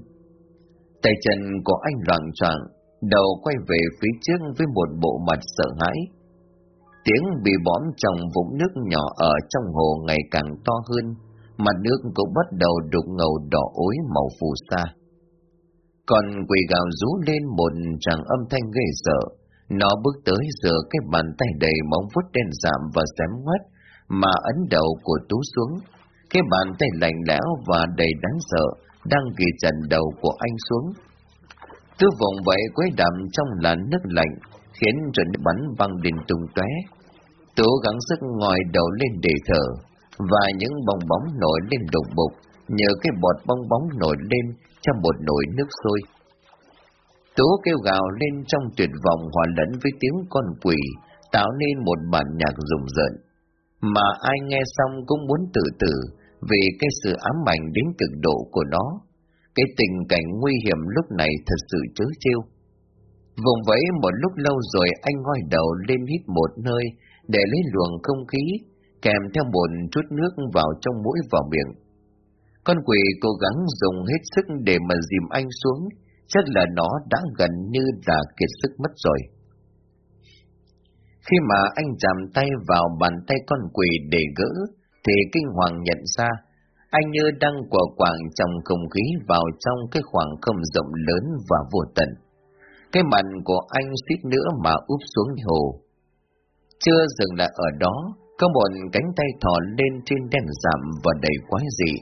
Tay chân của anh loạn choạng, đầu quay về phía trước với một bộ mặt sợ hãi. Tiếng bị bõm trong vũng nước nhỏ ở trong hồ ngày càng to hơn, mặt nước cũng bắt đầu đục ngầu đỏ ối màu phù sa. Còn quỷ gào rú lên một tràng âm thanh ghê sợ, nó bước tới giữa cái bàn tay đầy móng vuốt đen giảm và xém ngoắt mà ấn đầu của Tú xuống. Cái bàn tay lạnh lẽo và đầy đáng sợ đang ghi trần đầu của anh xuống. Tư vọng vậy quấy đậm trong làn nước lạnh, khiến trận bắn văng đình tung tóe. Tú gắng sức ngồi đầu lên để thở, và những bong bóng nổi lên đục bục, nhờ cái bọt bong bóng nổi lên trong một nồi nước sôi. Tú kêu gào lên trong tuyệt vọng hòa lẫn với tiếng con quỷ, tạo nên một bản nhạc rùng rợn. Mà ai nghe xong cũng muốn tự tử, vì cái sự ám ảnh đến cực độ của nó. Cái tình cảnh nguy hiểm lúc này thật sự chớ trêu. Vùng vẫy một lúc lâu rồi anh ngoi đầu lên hít một nơi để lấy luồng không khí, kèm theo một chút nước vào trong mũi vào miệng. Con quỷ cố gắng dùng hết sức để mà dìm anh xuống, chắc là nó đã gần như là kiệt sức mất rồi. Khi mà anh chạm tay vào bàn tay con quỷ để gỡ, thì kinh hoàng nhận ra, anh như đang quả quảng trong không khí vào trong cái khoảng không rộng lớn và vô tận. Cái mặt của anh suýt nữa mà úp xuống hồ. Chưa dừng lại ở đó, có một cánh tay thò lên trên đèn giảm và đầy quái dị,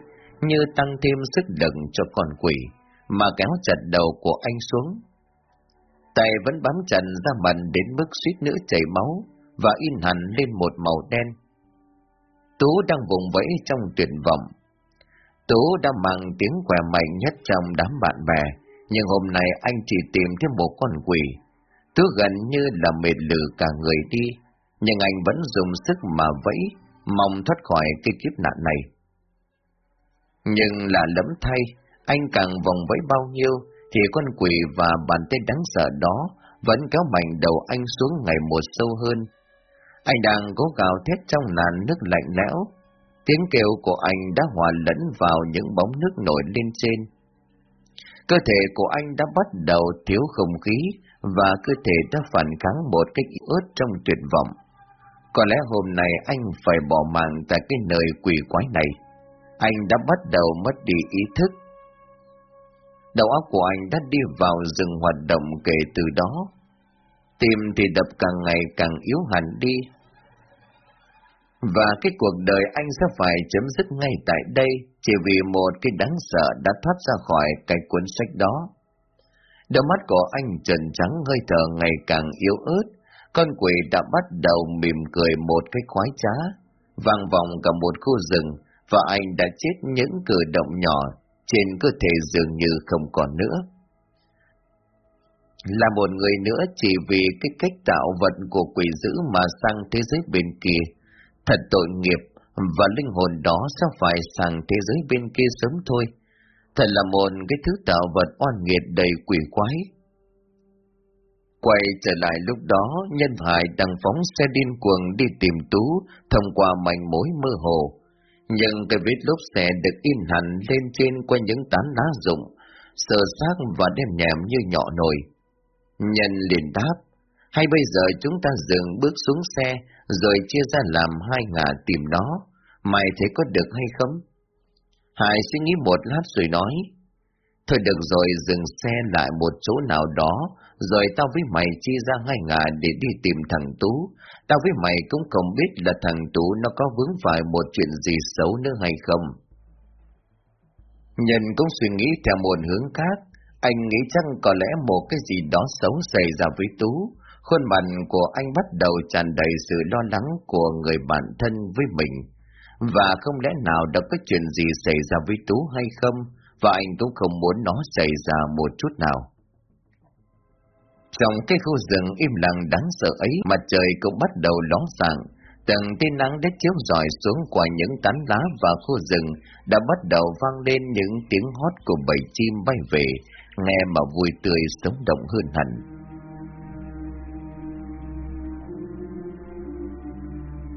như tăng thêm sức lực cho con quỷ, mà kéo chặt đầu của anh xuống. Tay vẫn bám chặt ra mặt đến mức suýt nữa chảy máu và in hẳn lên một màu đen. Tú đang vùng vẫy trong tuyệt vọng. Tú đã mang tiếng khỏe mạnh nhất trong đám bạn bè, nhưng hôm nay anh chỉ tìm thêm một con quỷ. Tú gần như là mệt lử cả người đi, nhưng anh vẫn dùng sức mà vẫy, mong thoát khỏi cái kiếp nạn này. Nhưng là lẫm thay, anh càng vòng vẫy bao nhiêu, thì con quỷ và bàn tay đáng sợ đó vẫn kéo mạnh đầu anh xuống ngày một sâu hơn. Anh đang cố gào thét trong làn nước lạnh lẽo, tiếng kêu của anh đã hòa lẫn vào những bóng nước nổi lên trên. Cơ thể của anh đã bắt đầu thiếu không khí và cơ thể đã phản kháng một cách ướt trong tuyệt vọng. Có lẽ hôm nay anh phải bỏ mạng tại cái nơi quỷ quái này. Anh đã bắt đầu mất đi ý thức Đầu óc của anh đã đi vào rừng hoạt động kể từ đó. Tim thì đập càng ngày càng yếu hẳn đi. Và cái cuộc đời anh sẽ phải chấm dứt ngay tại đây chỉ vì một cái đáng sợ đã thoát ra khỏi cái cuốn sách đó. Đôi mắt của anh trần trắng hơi thở ngày càng yếu ớt, con quỷ đã bắt đầu mỉm cười một cái khoái trá, vang vòng cả một khu rừng, và anh đã chết những cử động nhỏ trên cơ thể dường như không còn nữa. Là một người nữa chỉ vì cái cách tạo vật của quỷ dữ mà sang thế giới bên kia, thật tội nghiệp và linh hồn đó sẽ phải sang thế giới bên kia sớm thôi. Thật là một cái thứ tạo vật oan nghiệt đầy quỷ quái. Quay trở lại lúc đó, nhân hải đang phóng xe điên cuồng đi tìm Tú thông qua mảnh mối mơ hồ nhưng cái vết lốp xe được in hẳn lên trên qua những tán lá rụng, sờ xác và đem nhẹm như nhọ nồi. Nhân liền đáp, hay bây giờ chúng ta dừng bước xuống xe, rồi chia ra làm hai ngả tìm nó, mày thấy có được hay không? Hải suy nghĩ một lát rồi nói, thôi được rồi dừng xe lại một chỗ nào đó, rồi tao với mày chia ra hai ngả để đi tìm thằng Tú, Tao với mày cũng không biết là thằng Tú nó có vướng phải một chuyện gì xấu nữa hay không. Nhân cũng suy nghĩ theo một hướng khác, anh nghĩ chắc có lẽ một cái gì đó xấu xảy ra với Tú. Khuôn mặt của anh bắt đầu tràn đầy sự lo lắng của người bạn thân với mình. Và không lẽ nào đã có chuyện gì xảy ra với Tú hay không, và anh cũng không muốn nó xảy ra một chút nào. Trong cái khu rừng im lặng đáng sợ ấy, mặt trời cũng bắt đầu ló dạng. Từng tia nắng đã chiếu rọi xuống qua những tán lá và khu rừng đã bắt đầu vang lên những tiếng hót của bầy chim bay về, nghe mà vui tươi sống động hơn hẳn.